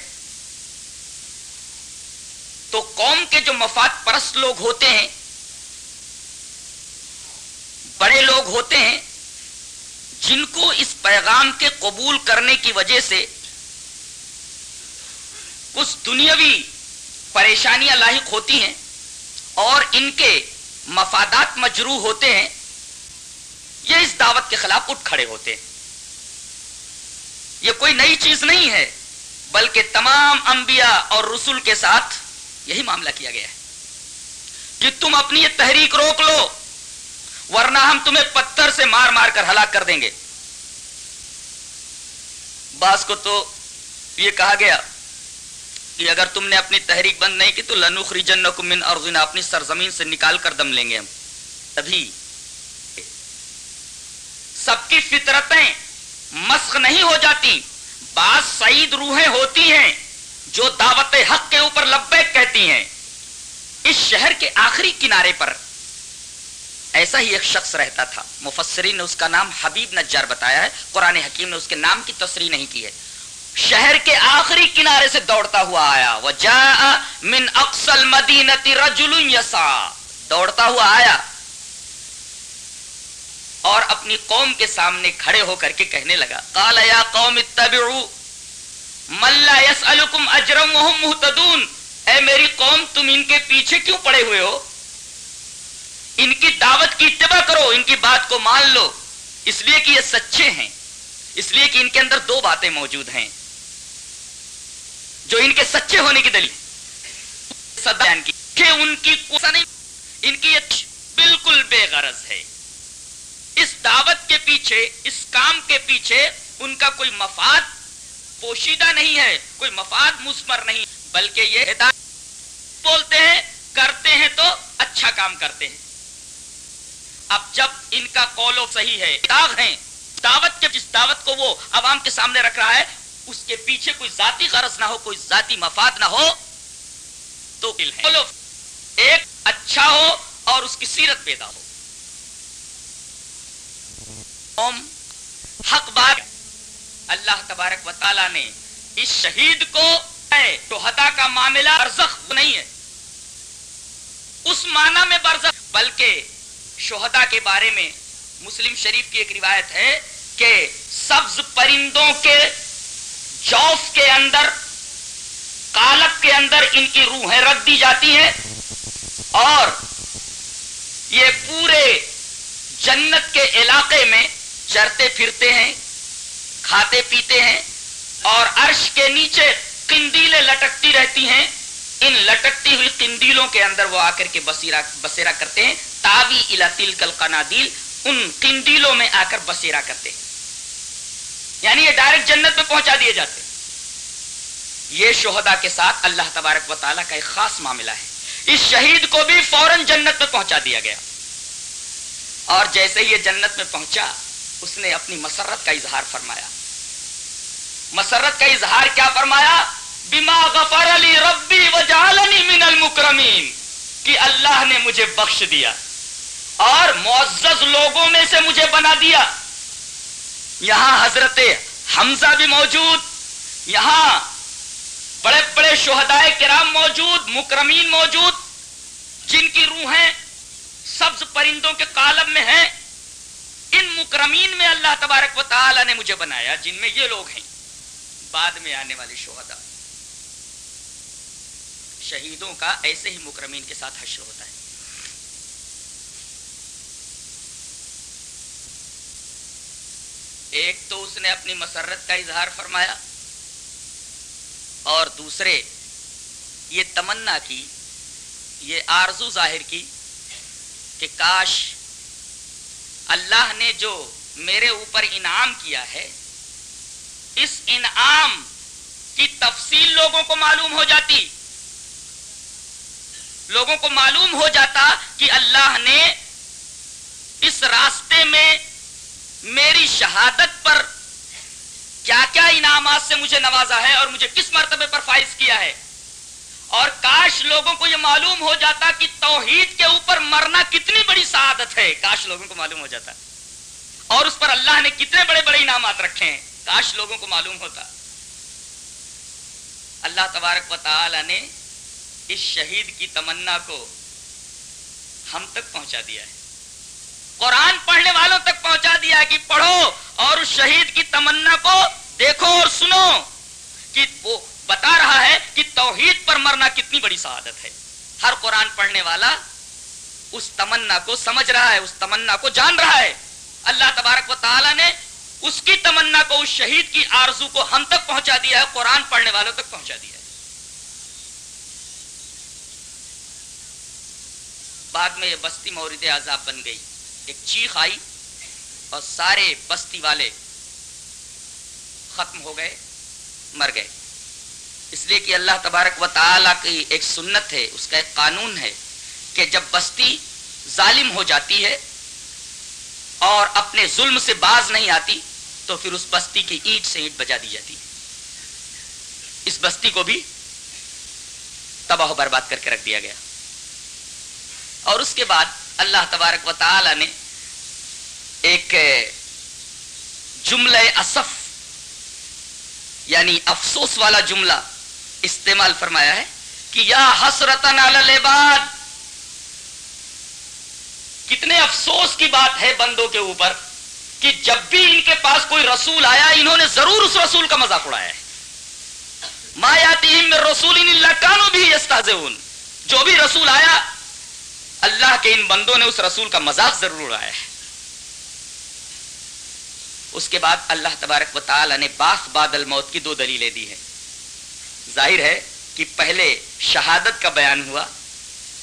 تو قوم کے جو مفاد پرست لوگ ہوتے ہیں، بڑے لوگ ہوتے ہیں، جن کو اس پیغام کے قبول کرنے کی وجہ سے کچھ دنیاوی پریشانیاں لاحق ہوتی ہیں اور ان کے مفادات مجروح ہوتے ہیں، یہ اس دعوت کے خلاف اٹھ کھڑے ہوتے ہیں۔ یہ کوئی نئی چیز نہیں ہے، بلکہ تمام انبیاء اور رسول کے ساتھ یہی معاملہ کیا گیا ہے۔ کہ تم اپنی یہ تحریک روک لو، ورنہ ہم تمہیں پتھر سے مار مار کر ہلاک کر دیں گے۔ باس کو تو یہ کہا گیا کہ اگر تم نے اپنی تحریک بند نہیں کی تو لنوخری جن من اور اپنی سرزمین سے نکال کر دم لیں گے ہم۔ ابھی سب کی فطرتیں مسخ نہیں ہو جاتی، بعض سعید روحیں ہوتی ہیں جو دعوت حق کے اوپر لبیک کہتی ہیں۔ اس شہر کے آخری کنارے پر ایسا ہی ایک شخص رہتا تھا۔ مفسرین نے اس کا نام حبیب نجار بتایا ہے، قرآن حکیم نے اس کے نام کی تصریح نہیں کی ہے۔ شہر کے آخری کنارے سے دوڑتا ہوا آیا۔ وہ جا من اقسل مدینتی رجل یسا دوڑتا ہوا آیا اور اپنی قوم کے سامنے کھڑے ہو کر کے کہنے لگا۔ قال، یا قوم، اتبعو ملا یس اجرم محتدون اے میری قوم، تم ان کے پیچھے کیوں پڑے ہوئے ہو؟ ان کی دعوت کی اتباع کرو، ان کی بات کو مان لو۔ اس لیے کہ یہ سچے ہیں۔ اس لیے کہ ان کے اندر دو باتیں موجود ہیں۔ جو ان کے سچے ہونے کی دلیل۔ کی کہ ان کی نہیں، ان کی بالکل بے غرض ہے۔ اس دعوت کے پیچھے، اس کام کے پیچھے ان کا کوئی مفاد پوشیدہ نہیں ہے، کوئی مفاد مسمر نہیں، بلکہ یہ بولتے ہیں، کرتے ہیں تو اچھا کام کرتے ہیں۔ اب جب ان کا قول و صحیح ہے، داغ ہیں، دعوت کے، جس دعوت کو وہ عوام کے سامنے رکھ رہا ہے اس کے پیچھے کوئی ذاتی غرض نہ ہو کوئی ذاتی مفاد نہ ہو تو ایک اچھا ہو اور اس کی سیرت پیدا ہو۔ حق بات۔ اللہ تبارک و تعالی نے اس شہید کو ہدا کا معاملہ برزخ نہیں ہے۔ اس معنی میں برزخ بلکہ شہدا کے بارے میں مسلم شریف کی ایک روایت ہے کہ سبز پرندوں کے جوف کے اندر کالک کے اندر ان کی روحیں رکھ دی جاتی ہیں اور یہ پورے جنت کے علاقے میں چرتے پھرتے ہیں، کھاتے پیتے ہیں اور عرش کے نیچے کندیلیں لٹکتی رہتی ہیں۔ ان لٹکتی ہوئی قندیلوں کے اندر وہ آ کر کے بسیرا بسیرا کرتے ہیں تاوی الا تل کل قنادیل ان قندیلوں میں آ کر بسیرا کرتے ہیں۔ یعنی یہ ڈائریکٹ جنت میں پہنچا دیے جاتے یہ شہدا کے ساتھ اللہ تبارک و تعالیٰ کا ایک خاص معاملہ ہے۔ اس شہید کو بھی فوراً جنت میں پہنچا دیا گیا۔ اور جیسے یہ جنت میں پہنچا، اس نے اپنی مسرت کا اظہار فرمایا۔ مسرت کا اظہار کیا فرمایا؟ بما غفر علی ربی وجعلنی من المکرمین کہ اللہ نے مجھے بخش دیا اور معزز لوگوں میں سے مجھے بنا دیا۔ یہاں حضرت حمزہ بھی موجود، یہاں بڑے بڑے شہدائے کرام موجود، مکرمین موجود، جن کی روحیں سبز پرندوں کے کالب میں ہیں، ان مکرمین میں اللہ تبارک و تعالی نے مجھے بنایا، جن میں یہ لوگ ہیں، بعد میں آنے والے شہدا شہیدوں کا ایسے ہی مکرمین کے ساتھ حشر ہوتا ہے۔ ایک تو اس نے اپنی مسرت کا اظہار فرمایا اور دوسرے یہ تمنا کی، یہ آرزو ظاہر کی کہ کاش اللہ نے جو میرے اوپر انعام کیا ہے، اس انعام کی تفصیل لوگوں کو معلوم ہو جاتی۔ لوگوں کو معلوم ہو جاتا کہ اللہ نے اس راستے میں میری شہادت پر کیا کیا انعامات سے مجھے نوازا ہے اور مجھے کس مرتبے پر فائز کیا ہے؟ اور کاش لوگوں کو یہ معلوم ہو جاتا کہ توحید کے اوپر مرنا کتنی بڑی سعادت ہے۔ کاش لوگوں کو معلوم ہو جاتا۔ اور اس پر اللہ نے کتنے بڑے بڑے انعامات رکھے ہیں۔ کاش لوگوں کو معلوم ہوتا۔ اللہ تبارک و تعالی نے اس شہید کی تمنا کو ہم تک پہنچا دیا ہے۔ قرآن پڑھنے والوں تک پہنچا دیا کہ پڑھو اور اس شہید کی تمنا کو دیکھو اور سنو کہ وہ بتا رہا ہے کہ توحید پر مرنا کتنی بڑی سعادت ہے۔ ہر قرآن پڑھنے والا اس تمنا کو سمجھ رہا ہے، اس تمنا کو جان رہا ہے۔ اللہ تبارک و تعالی نے اس کی تمنا کو، اس شہید کی آرزو کو ہم تک پہنچا دیا ہے، قرآن پڑھنے والوں تک پہنچا دیا ہے۔ بعد میں یہ بستی مورد عذاب بن گئی۔ ایک چیخ آئی اور سارے بستی والے ختم ہو گئے، مر گئے۔ اس لیے کہ اللہ تبارک و تعالیٰ کی ایک سنت ہے، اس کا ایک قانون ہے کہ جب بستی ظالم ہو جاتی ہے اور اپنے ظلم سے باز نہیں آتی، تو پھر اس بستی کی اینٹ سے اینٹ بجا دی جاتی۔ ہے اس بستی کو بھی تباہ و برباد کر کے رکھ دیا گیا۔ اور اس کے بعد اللہ تبارک و تعالی نے ایک جملہ اصف یعنی افسوس والا جملہ استعمال فرمایا ہے کہ یا حسرتن العباد، کتنے افسوس کی بات ہے بندوں کے اوپر کہ جب بھی ان کے پاس کوئی رسول آیا، انہوں نے ضرور اس رسول کا مذاق اڑایا ہے۔ مایاتی رسول کانو بھی جو بھی رسول آیا، اللہ کے ان بندوں نے اس رسول کا مذاق ضرور اڑایا ہے۔ اس کے بعد اللہ تبارک و تعالی نے باس بادل موت کی دو دلیلیں دی ہیں۔ ظاہر ہے کہ پہلے شہادت کا بیان ہوا۔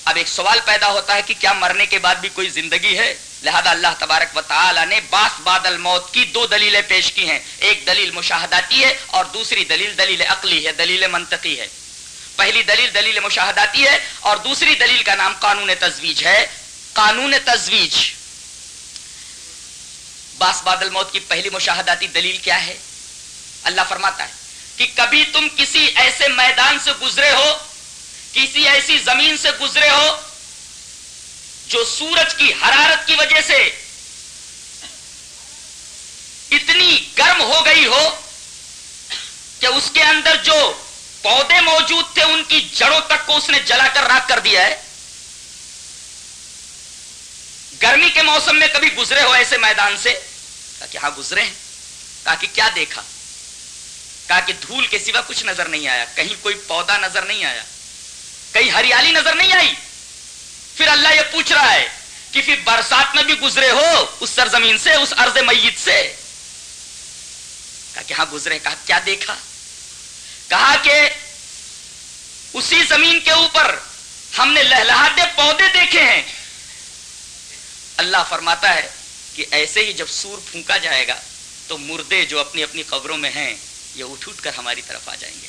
اب ایک سوال پیدا ہوتا ہے کہ کیا مرنے کے بعد بھی کوئی زندگی ہے؟ لہذا اللہ تبارک و تعالی نے باس بادل موت کی دو دلیلیں پیش کی ہیں۔ ایک دلیل مشاہداتی ہے اور دوسری دلیل دلیل عقلی ہے، دلیل منطقی ہے۔ پہلی دلیل دلیل مشاہداتی ہے اور دوسری دلیل کا نام قانون تزویج ہے۔ قانون تزویج۔ باس بادل موت کی پہلی مشاہداتی دلیل کیا ہے؟ اللہ فرماتا ہے کہ کبھی تم کسی ایسے میدان سے گزرے ہو، کسی ایسی زمین سے گزرے ہو جو سورج کی حرارت کی وجہ سے اتنی گرم ہو گئی ہو کہ اس کے اندر جو پودے موجود تھے، ان کی جڑوں تک کو اس نے جلا کر راک کر دیا ہے۔ گرمی کے موسم میں کبھی گزرے ہو ایسے میدان سے؟ کہا کہ ہاں گزرے ہیں۔ کہا کہ کیا دیکھا؟ کہا کہ دھول کے سوا کچھ نظر نہیں آیا۔ کہیں کوئی پودا نظر نہیں آیا۔ کہیں ہریالی نظر نہیں آئی۔ پھر اللہ یہ پوچھ رہا ہے کہ پھر برسات میں بھی گزرے ہو اس سرزمین سے، اس ارض میت سے؟ کہا کہ ہاں گزرے کہا کیا دیکھا؟ کہا کہ اسی زمین کے اوپر ہم نے لہلاتے پودے دیکھے ہیں۔ اللہ فرماتا ہے کہ ایسے ہی جب سور پھونکا جائے گا تو مردے جو اپنی اپنی قبروں میں ہیں یہ اٹھ اٹھ کر ہماری طرف آ جائیں گے۔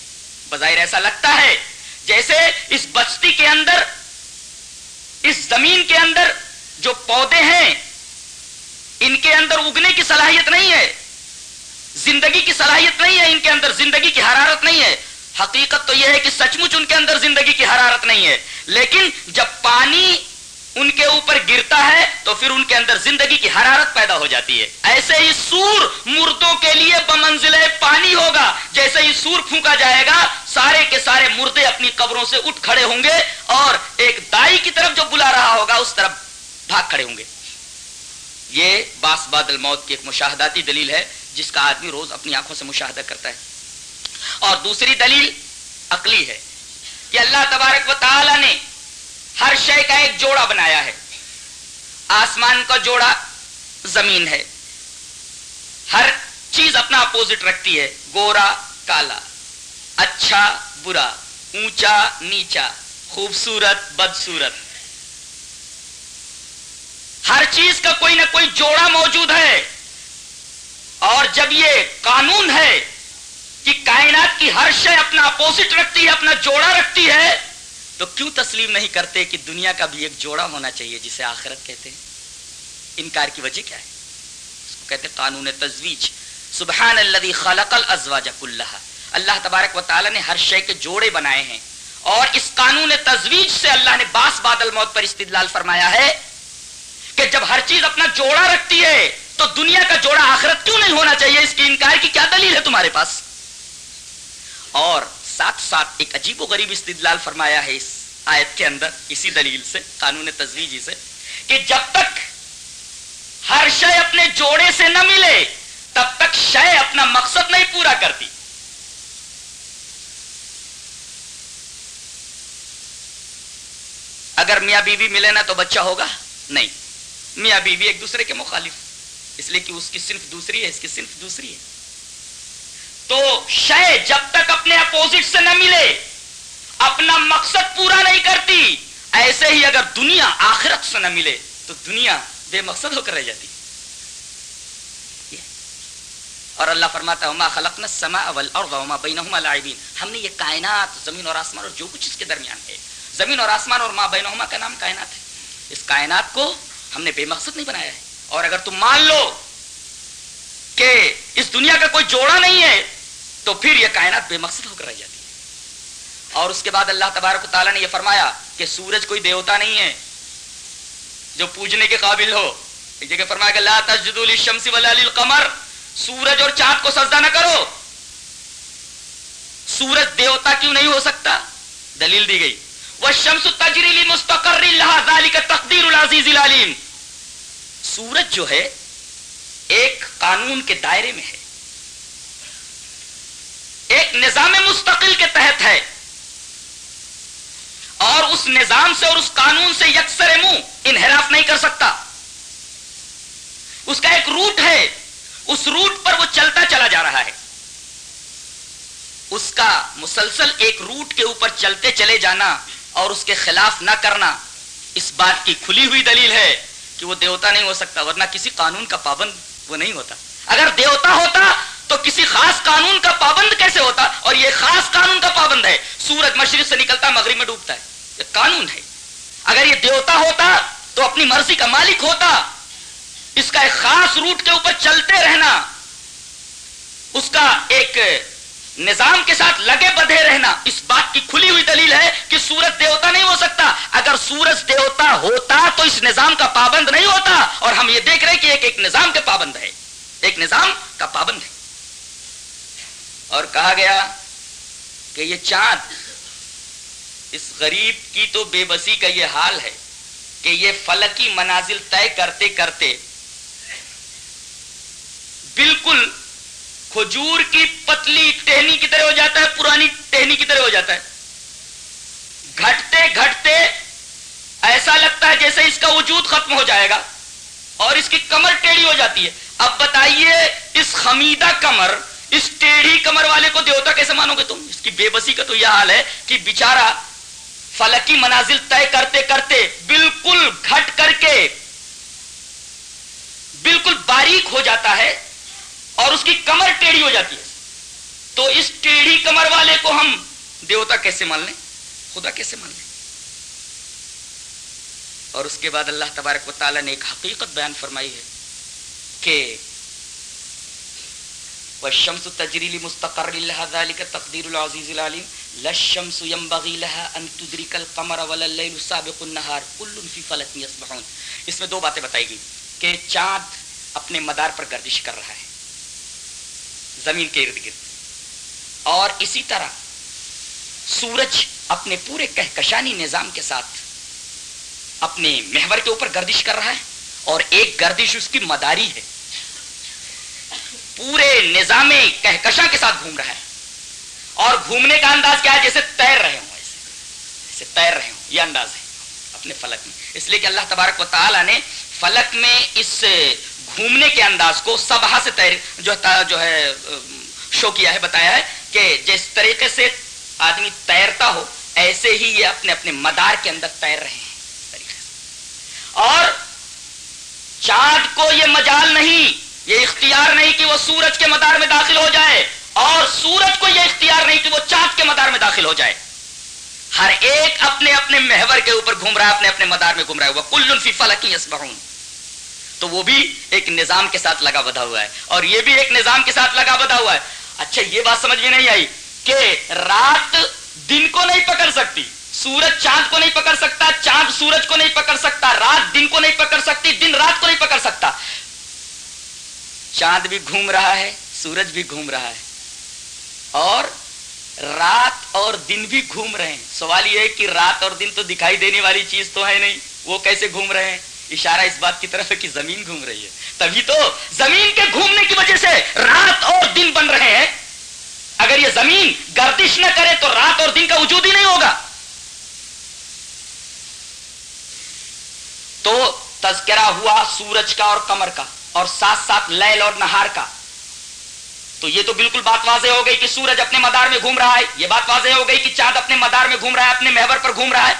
بظاہر ایسا لگتا ہے جیسے اس بستی کے اندر، اس زمین کے اندر جو پودے ہیں، ان کے اندر اگنے کی صلاحیت نہیں ہے، زندگی کی صلاحیت نہیں ہے ان کے اندر، زندگی کی حرارت نہیں ہے۔ حقیقت تو یہ ہے کہ سچ مچ ان کے اندر زندگی کی حرارت نہیں ہے۔ لیکن جب پانی ان کے اوپر گرتا ہے تو پھر ان کے اندر زندگی کی حرارت پیدا ہو جاتی ہے۔ ایسے ہی سور مردوں کے لیے بمنزل پانی ہوگا۔ جیسے ہی سور پھونکا جائے گا، سارے کے سارے مردے اپنی قبروں سے اٹھ کھڑے ہوں گے اور ایک دائی کی طرف جو بلا رہا ہوگا، اس طرف بھاگ کھڑے ہوں گے۔ یہ باس بادل موت کی ایک مشاہداتی دلیل ہے، جس کا آدمی روز اپنی آنکھوں سے مشاہدہ کرتا ہے۔ اور دوسری دلیل عقلی ہے کہ اللہ تبارک و تعالی نے ہر شے کا ایک جوڑا بنایا ہے۔ آسمان کا جوڑا زمین ہے۔ ہر چیز اپنا اپوزٹ رکھتی ہے، گورا، کالا۔ اچھا برا، اونچا، نیچا، خوبصورت بدسورت ہر چیز کا کوئی نہ کوئی جوڑا موجود ہے۔ اور جب یہ قانون ہے کہ کائنات کی ہر شے اپنا اپوزٹ رکھتی ہے، اپنا جوڑا رکھتی ہے تو کیوں تسلیم نہیں کرتے کہ دنیا کا بھی ایک جوڑا ہونا چاہیے جسے آخرت کہتے ہیں؟ انکار کی وجہ کیا ہے؟ اس کو کہتے قانون تزویج۔ سبحان اللہ خلق الازواج کلها اللہ تبارک و تعالی نے ہر شے کے جوڑے بنائے ہیں۔ اور اس قانون تزویج سے اللہ نے باس بادل موت پر استدلال فرمایا ہے کہ جب ہر چیز اپنا جوڑا رکھتی ہے تو دنیا کا جوڑا آخرت کیوں نہیں ہونا چاہیے؟ اس کی انکار کی کیا دلیل ہے تمہارے پاس؟ اور ساتھ ساتھ ایک عجیب و غریب استدلال فرمایا ہے اس آیت کے اندر، اسی دلیل سے، قانون تجویزی سے، کہ جب تک ہر شے اپنے جوڑے سے نہ ملے، تب تک شے اپنا مقصد نہیں پورا کرتی۔ اگر میاں بیوی بی ملے نا تو بچہ ہوگا؟ نہیں۔ میاں بیوی بی ایک دوسرے کے مخالف، اس لیے کہ اس کی صنف دوسری ہے، اس کی صنف دوسری ہے۔ تو شے جب تک اپنے اپوزٹ سے نہ ملے، اپنا مقصد پورا نہیں کرتی، ایسے ہی اگر دنیا آخرت سے نہ ملے، تو دنیا بے مقصد ہو کر رہ جاتی۔ اور اللہ فرماتا ہے خلقنا السماء والارض وما بینہما لاعبین ہم نے یہ کائنات، زمین اور آسمان اور جو کچھ اس کے درمیان ہے۔ زمین اور آسمان اور ما بینہما کا نام کائنات ہے۔ اس کائنات کو ہم نے بے مقصد نہیں بنایا ہے۔ اور اگر تم مان لو کہ اس دنیا کا کوئی جوڑا نہیں ہے تو پھر یہ کائنات بے مقصد ہو کر رہ جاتی ہے۔ اور اس کے بعد اللہ تبارک و تعالیٰ نے یہ فرمایا کہ سورج کوئی دیوتا نہیں ہے جو پوجنے کے قابل ہو۔ ایک جگہ فرمایا کہ لا تسجدوا للشمس ولا للقمر۔ سورج اور چاند کو سجدہ نہ کرو۔ سورج دیوتا کیوں نہیں ہو سکتا؟ دلیل دی گئی۔ والشمس تجری لمستقر لها ذلك تقدیر العزیز العلیم سورج جو ہے ایک قانون کے دائرے میں ہے۔ ایک نظام مستقل کے تحت ہے۔ اور اس نظام سے اور اس قانون سے یکسر منہ انحراف نہیں کر سکتا۔ اس کا ایک روٹ ہے۔ اس روٹ پر وہ چلتا چلا جا رہا ہے۔ اس کا مسلسل ایک روٹ کے اوپر چلتے چلے جانا اور اس کے خلاف نہ کرنا اس بات کی کھلی ہوئی دلیل ہے کہ وہ دیوتا نہیں ہو سکتا، ورنہ کسی قانون کا پابند وہ نہیں ہوتا۔ اگر دیوتا ہوتا تو کسی خاص قانون کا پابند کیسے ہوتا اور یہ خاص قانون کا پابند ہے؟ سورج مشرق سے نکلتا، مغرب میں ڈوبتا ہے۔ یہ قانون ہے۔ اگر یہ دیوتا ہوتا تو اپنی مرضی کا مالک ہوتا۔ اس کا ایک خاص روٹ کے اوپر چلتے رہنا، اس کا ایک نظام کے ساتھ لگے بدھے رہنا، اس بات کی کھلی ہوئی دلیل ہے کہ سورج دیوتا نہیں ہو سکتا۔ اگر سورج دیوتا ہوتا تو اس نظام کا پابند نہیں ہوتا اور ہم یہ دیکھ رہے کہ ایک ایک نظام کے پابند ہے۔ ایک نظام کا پابند ہے۔ اور کہا گیا کہ یہ چاند، اس غریب کی تو بے بسی کا یہ حال ہے کہ یہ فلکی منازل طے کرتے کرتے بالکل کھجور کی پتلی ٹہنی کی طرح ہو جاتا ہے، پرانی ٹہنی کی طرح ہو جاتا ہے۔ گھٹتے گھٹتے ایسا لگتا ہے جیسے اس کا وجود ختم ہو جائے گا اور اس کی کمر ٹیڑھی ہو جاتی ہے۔ اب بتائیے، اس خمیدہ کمر اس ٹیڑھی کمر والے کو دیوتا کیسے مانو گے تم؟ اس کی بے بسی کا تو یہ حال ہے کہ بیچارہ فلکی منازل طے کرتے کرتے بالکل گھٹ کر کے بالکل باریک ہو جاتا ہے اور اس کی کمر ٹیڑھی ہو جاتی ہے۔ تو اس ٹیڑھی کمر والے کو ہم دیوتا کیسے مان لیں؟ خدا کیسے مان لیں؟ اور اس کے بعد اللہ تبارک و تعالیٰ نے ایک حقیقت بیان فرمائی ہے کہ والشمس تجری لمستقر لها ذلك تقدير العزيز العليم. لا الشمس ينبغي لها ان تدرك القمر ولا الليل سابق النهار. كل في فلك يسبحون. اس میں دو باتیں بتائی گئی کہ چاند اپنے مدار پر گردش کر رہا ہے. زمین کے ارد گرد. اور اسی طرح سورج اپنے پورے کہکشانی نظام کے ساتھ اپنے محور کے اوپر گردش کر رہا ہے اور ایک گردش اس کی مداری ہے. پورے نظام کہکشاں کے ساتھ گھوم رہا ہے۔ اور گھومنے کا انداز کیا ہے؟ جیسے تیر رہے ہوں، ایسے۔ ایسے تیر رہے ہوں، یہ انداز ہے اپنے فلک میں۔ اس لیے کہ اللہ تبارک و تعالیٰ نے فلک میں اس گھومنے کے انداز کو سبہ سے تیر جو جو ہے، شو کیا ہے، بتایا ہے کہ جس طریقے سے آدمی تیرتا ہو، ایسے ہی یہ اپنے اپنے مدار کے اندر تیر رہے ہیں۔ اور چاند کو یہ مجال نہیں یہ اختیار نہیں کہ وہ سورج کے مدار میں داخل ہو جائے اور سورج کو یہ اختیار نہیں کہ وہ چاند کے مدار میں داخل ہو جائے۔ ہر ایک اپنے اپنے محور کے اوپر گھوم رہا ہے، اپنے اپنے مدار میں گھوم رہا ہے۔ وہ کل فی فلکی اسبہون تو وہ بھی ایک نظام کے ساتھ لگا بدھا ہوا ہے۔ اور یہ بھی ایک نظام کے ساتھ لگا بدھا ہوا ہے۔ اچھا یہ بات سمجھ میں نہیں آئی کہ رات دن کو نہیں پکڑ سکتی، سورج چاند کو نہیں پکڑ سکتا، چاند سورج کو نہیں پکڑ سکتا، رات دن کو نہیں پکڑ سکتی، دن رات کو نہیں پکڑ سکتا۔ چاند بھی گھوم رہا ہے، سورج بھی گھوم رہا ہے۔ اور رات اور دن بھی گھوم رہے ہیں۔ سوال یہ ہے کہ رات اور دن تو دکھائی دینے والی چیز تو ہے نہیں۔ وہ کیسے گھوم رہے ہیں؟ اشارہ اس بات کی طرف ہے کہ زمین گھوم رہی ہے۔ تبھی تو زمین کے گھومنے کی وجہ سے رات اور دن بن رہے ہیں۔ اگر یہ زمین گردش نہ کرے تو رات اور دن کا وجود ہی نہیں ہوگا۔ تو تذکرہ ہوا سورج کا اور کمر کا۔ اور ساتھ ساتھ لیل اور نہار کا۔ تو یہ تو بالکل بات واضح ہو گئی کہ سورج اپنے مدار میں گھوم رہا ہے۔ یہ بات واضح ہو گئی کہ چاند اپنے مدار میں گھوم رہا ہے، اپنے محور پر گھوم رہا ہے۔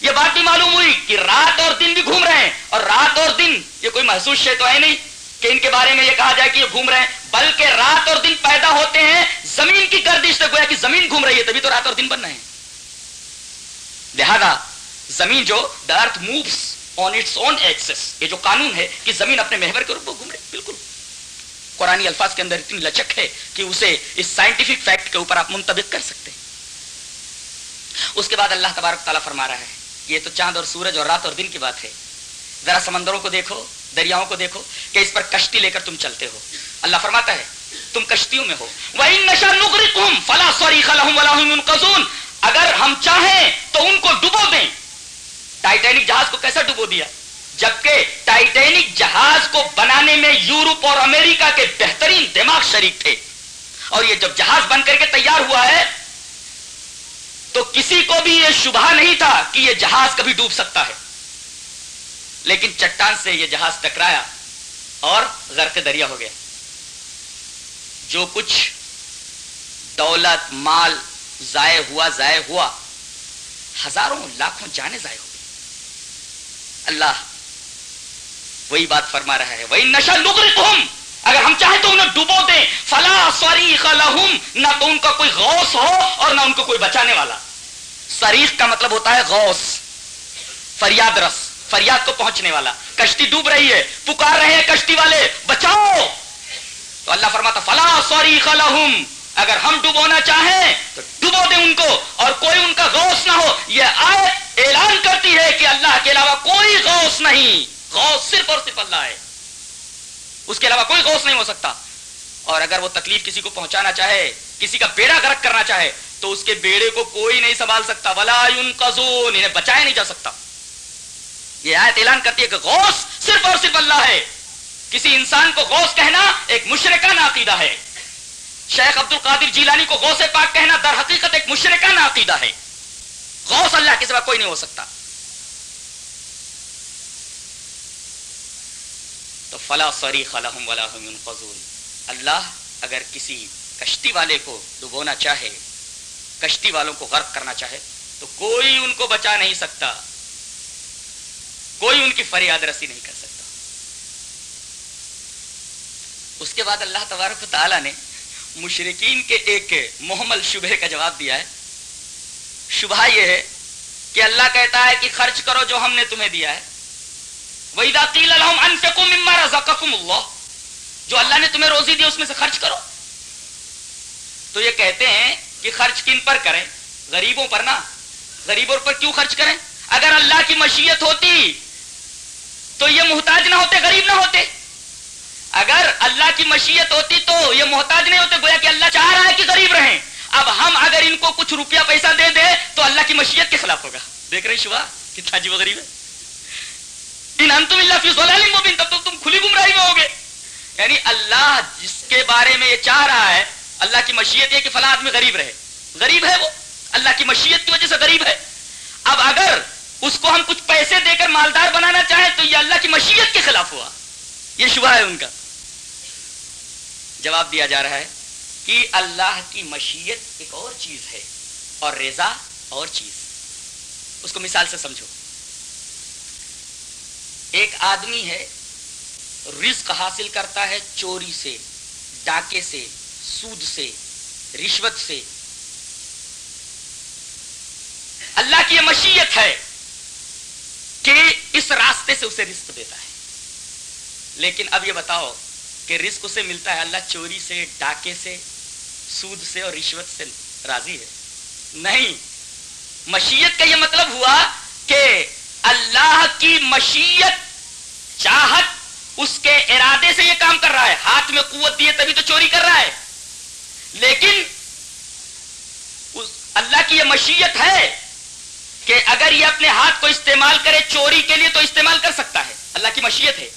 یہ بات بھی معلوم ہوئی کہ رات اور دن بھی گھوم رہے ہیں۔ اور رات اور دن، یہ کوئی محسوس شے تو ہے نہیں کہ ان کے بارے میں یہ کہا جائے کہ یہ گھوم رہے ہیں، بلکہ رات اور دن پیدا ہوتے ہیں۔ زمین کی گردش سے گویا کہ زمین گھوم رہی ہے، تبھی تو رات اور دن بن رہے ہیں۔ لہذا زمین جو the earth moves on its own axis یہ جو قانون ہے کہ زمین اپنے محور کے روپ گھوم رہے بالکل۔ قرآن الفاظ کے اندر اتنی لچک ہے کہ اسے اس سائنٹیفک فیکٹ کے اوپر آپ منتبک کر سکتے ہیں۔ اس کے بعد اللہ تبارک تعالیٰ فرما رہا ہے، یہ تو چاند اور سورج اور رات اور دن کی بات ہے۔ ذرا سمندروں کو دیکھو، دریاؤں کو دیکھو، کہ اس پر کشتی لے کر تم چلتے ہو۔ اللہ فرماتا ہے، تم کشتیوں میں ہو۔ وَإِن فَلَا صَرِيخَ لَهُمْ وَلَا هُمْ اگر ہم چاہیں تو ان کو ڈبو دیں۔ ٹائٹینک جہاز کو کیسا ڈبو دیا؟ جبکہ ٹائٹینک جہاز کو بنانے میں یورپ اور امریکہ کے بہترین دماغ شریک تھے۔ اور یہ جب جہاز بن کر کے تیار ہوا ہے، تو کسی کو بھی یہ شبہ نہیں تھا کہ یہ جہاز کبھی ڈوب سکتا ہے۔ لیکن چٹان سے یہ جہاز ٹکرایا اور غرق دریا ہو گیا۔ جو کچھ دولت، مال، ضائع ہوا ضائع ہوا، ہزاروں لاکھوں جانے ضائع ہو اللہ وہی بات فرما رہا ہے۔ وہی نشا لغرقہم اگر ہم چاہیں تو انہیں ڈبو دیں۔ فلا سوریخ لہم نہ تو ان کا کوئی غوث ہو اور نہ ان کو کوئی بچانے والا۔ سریخ کا مطلب ہوتا ہے غوث، فریاد رس، فریاد کو پہنچنے والا۔ کشتی ڈوب رہی ہے، پکار رہے ہیں کشتی والے، بچاؤ۔ تو اللہ فرماتا فلا سوریخ لہم اگر ہم ڈبونا چاہیں تو ڈبو دیں ان کو اور کوئی ان کا غوث نہ ہو۔ یہ آیت اعلان کرتی ہے کہ اللہ کے علاوہ کوئی غوث نہیں۔ غوث صرف اور صرف اللہ ہے۔ اس کے علاوہ کوئی غوث نہیں ہو سکتا۔ اور اگر وہ تکلیف کسی کو پہنچانا چاہے، کسی کا بیڑا گرک کرنا چاہے، تو اس کے بیڑے کو کوئی نہیں سنبھال سکتا۔ ولا انہیں بچایا نہیں جا سکتا۔ یہ آیت اعلان کرتی ہے کہ غوث صرف اور صرف اللہ ہے۔ کسی انسان کو غوث کہنا ایک مشرقہ عقیدہ ہے۔ شیخ عبد القادر جیلانی کو غوث پاک کہنا در حقیقت ایک مشرقہ عقیدہ ہے۔ غوث اللہ کے سوا کوئی نہیں ہو سکتا۔ تو فلا صریخ لهم ولا هم ينقذون اللہ اگر کسی کشتی والے کو ڈبونا چاہے، کشتی والوں کو غرق کرنا چاہے، تو کوئی ان کو بچا نہیں سکتا۔ کوئی ان کی فریاد رسی نہیں کر سکتا۔ اس کے بعد اللہ تبارک تعالیٰ نے مشرقین کے ایک محمل شبہ کا جواب دیا ہے۔ شبہ یہ ہے کہ اللہ کہتا ہے کہ خرچ کرو جو ہم نے تمہیں دیا ہے۔ وَإِذَا قِيلَ لَهُمْ أَنفِقُوا مِمَّا رَزَقَكُمُ اللَّهُ۔ جو اللہ نے تمہیں روزی دی اس میں سے خرچ کرو۔ تو یہ کہتے ہیں کہ خرچ کن پر کریں؟ غریبوں پر نا۔ غریبوں پر کیوں خرچ کریں؟ اگر اللہ کی مشیت ہوتی تو یہ محتاج نہ ہوتے، غریب نہ ہوتے۔ اگر اللہ کی مشیت ہوتی تو یہ محتاج نہیں ہوتے، گویا کہ اللہ چاہ رہا ہے کہ غریب رہیں۔ اب ہم اگر ان کو کچھ روپیہ پیسہ دے دیں تو اللہ کی مشیت کے خلاف ہوگا۔ دیکھ رہے شبہ کتنا جی وہ غریب ہے۔ ان انتم اللہ فی ضلال مبین، تب تو تم کھلی گمراہی میں ہوگے۔ یعنی اللہ جس کے بارے میں یہ چاہ رہا ہے، اللہ کی مشیت یہ کہ فلاں آدمی غریب رہے۔ غریب ہے وہ، اللہ کی مشیت کی وجہ سے غریب ہے۔ اب اگر اس کو ہم کچھ پیسے دے کر مالدار بنانا چاہیں تو یہ اللہ کی مشیت کے خلاف ہوا۔ یہ شبہ ہے ان کا۔ جواب دیا جا رہا ہے کہ اللہ کی مشیت ایک اور چیز ہے اور رضا اور چیز۔ اس کو مثال سے سمجھو۔ ایک آدمی ہے، رزق حاصل کرتا ہے چوری سے، ڈاکے سے، سود سے، رشوت سے۔ اللہ کی یہ مشیت ہے کہ اس راستے سے اسے رزق دیتا ہے۔ لیکن اب یہ بتاؤ کہ رزق اسے ملتا ہے، اللہ چوری سے، ڈاکے سے، سود سے اور رشوت سے راضی ہے۔ نہیں، مشیت کا یہ مطلب ہوا کہ اللہ کی مشیت، چاہت اس کے ارادے سے یہ کام کر رہا ہے۔ ہاتھ میں قوت دیے تبھی تو چوری کر رہا ہے۔ لیکن اللہ کی یہ مشیت ہے کہ اگر یہ اپنے ہاتھ کو استعمال کرے چوری کے لیے تو استعمال کر سکتا ہے۔ اللہ کی مشیت ہے۔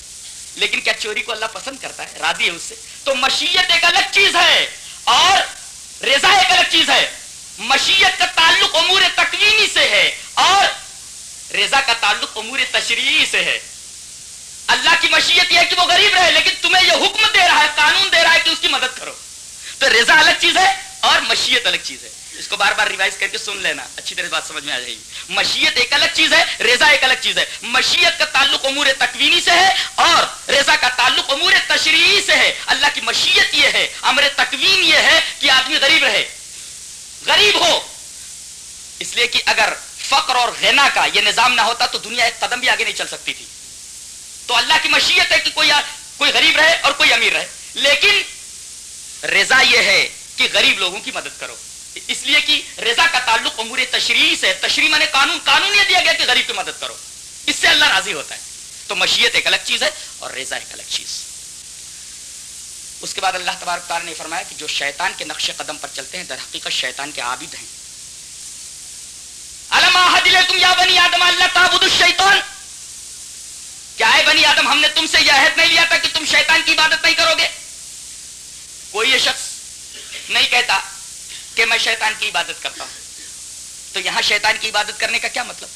لیکن کیا چوری کو اللہ پسند کرتا ہے؟ راضی ہے اس سے۔ تو مشیت ایک الگ چیز ہے اور رضا ایک الگ چیز ہے۔ مشیت کا تعلق امور تکوینی سے ہے اور رضا کا تعلق امور تشریحی سے ہے۔ اللہ کی مشیت یہ ہے کہ وہ غریب رہے، لیکن تمہیں یہ حکم دے رہا ہے، قانون دے رہا ہے کہ اس کی مدد کرو۔ تو رضا الگ چیز ہے اور مشیت الگ چیز ہے۔ اس کو بار بار ریوائز کر کے سن لینا، اچھی طرح بات سمجھ میں آ جائے گی۔ مشیت ایک الگ چیز ہے، رضا ایک الگ چیز ہے۔ مشیت کا تعلق امور تکوینی سے ہے اور رضا کا تعلق امور تشریحی سے ہے۔ اللہ کی مشیت یہ ہے، امر تکوین یہ ہے کہ آدمی غریب رہے۔ غریب ہو۔ اس لیے کہ اگر فقر اور غنا کا یہ نظام نہ ہوتا تو دنیا ایک قدم بھی آگے نہیں چل سکتی تھی۔ تو اللہ کی مشیت ہے کہ کوئی کوئی غریب رہے اور کوئی امیر رہے۔ لیکن رضا یہ ہے کہ غریب لوگوں کی مدد کرو۔ اس لیے کہ رضا کا تعلق امور تشریح سے تشریح میں نے قانون قانون یہ دیا گیا کہ غریب کی مدد کرو۔ اس سے اللہ راضی ہوتا ہے۔ تو مشیت ایک الگ چیز ہے اور رضا ایک الگ چیز۔ اس کے بعد اللہ تبارک تعالیٰ نے فرمایا کہ جو شیطان کے نقش قدم پر چلتے ہیں، در حقیقت شیطان کے عابد ہیں۔ یا بنی آدم اللہ تعبد الشیطان؟ کیا ہے بنی آدم، ہم نے تم سے یہ عہد نہیں لیا تھا کہ تم شیطان کی عبادت نہیں کرو گے؟ کوئی یہ شخص نہیں کہتا کہ میں شیطان کی عبادت کرتا ہوں۔ تو یہاں شیطان کی عبادت کرنے کا کیا مطلب؟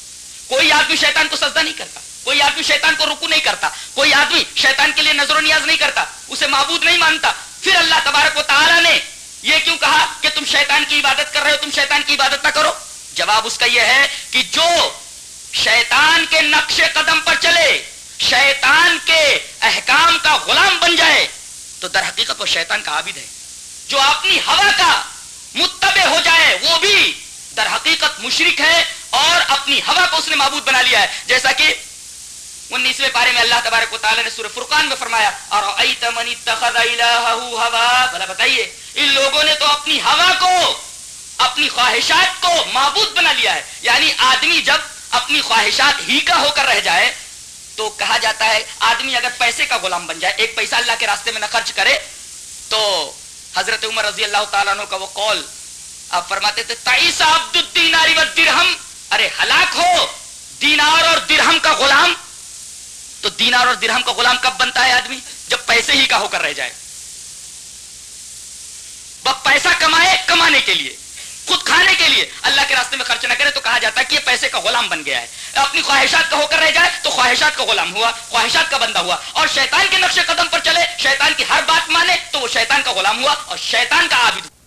کوئی آدمی شیطان کو سجدہ نہیں کرتا، کوئی آدمی شیطان کو رکو نہیں کرتا، کوئی آدمی شیطان کے لیے نظر و نیاز نہیں کرتا، اسے معبود نہیں مانتا۔ پھر اللہ تبارک و تعالیٰ نے یہ کیوں کہا کہ تم شیطان کی عبادت کر رہے ہو، تم شیطان کی عبادت نہ کرو؟ جواب اس کا یہ ہے کہ جو شیطان کے نقش قدم پر چلے، شیطان کے احکام کا غلام بن جائے، تو در حقیقت وہ شیطان کا عابد ہے۔ جو اپنی ہوا کا متبع ہو جائے، وہ بھی در حقیقت مشرک ہے اور اپنی ہوا کو اس نے معبود بنا لیا ہے۔ جیسا کہ انیسویں پارے میں اللہ تبارک و تعالیٰ نے سورہ فرقان میں فرمایا اور بھلا بتائیے، ان لوگوں نے تو اپنی ہوا کو، اپنی خواہشات کو معبود بنا لیا ہے۔ یعنی آدمی جب اپنی خواہشات ہی کا ہو کر رہ جائے، تو کہا جاتا ہے، آدمی اگر پیسے کا غلام بن جائے، ایک پیسہ اللہ کے راستے میں نہ خرچ کرے، تو حضرت عمر رضی اللہ تعالیٰ عنہ کا وہ قول، آپ فرماتے تھے تائیسا عبد الدیناری و درہم، ارے ہلاک ہو، دینار اور درہم کا غلام. تو دینار اور درہم کا غلام کب بنتا ہے آدمی؟ جب پیسے ہی کا ہو کر رہ جائے۔ بس پیسہ کمائے کمانے کے لیے۔ خود کھانے کے لیے۔ اللہ کے راستے میں خرچ نہ کرے تو کہا جاتا ہے کہ یہ پیسے کا غلام بن گیا ہے۔ اپنی خواہشات کا ہو کر رہ جائے تو خواہشات کا غلام ہوا، خواہشات کا بندہ ہوا۔ اور شیطان کے نقش قدم پر چلے، شیطان کی ہر بات مانے تو وہ شیطان کا غلام ہوا اور شیطان کا عابد ہوا۔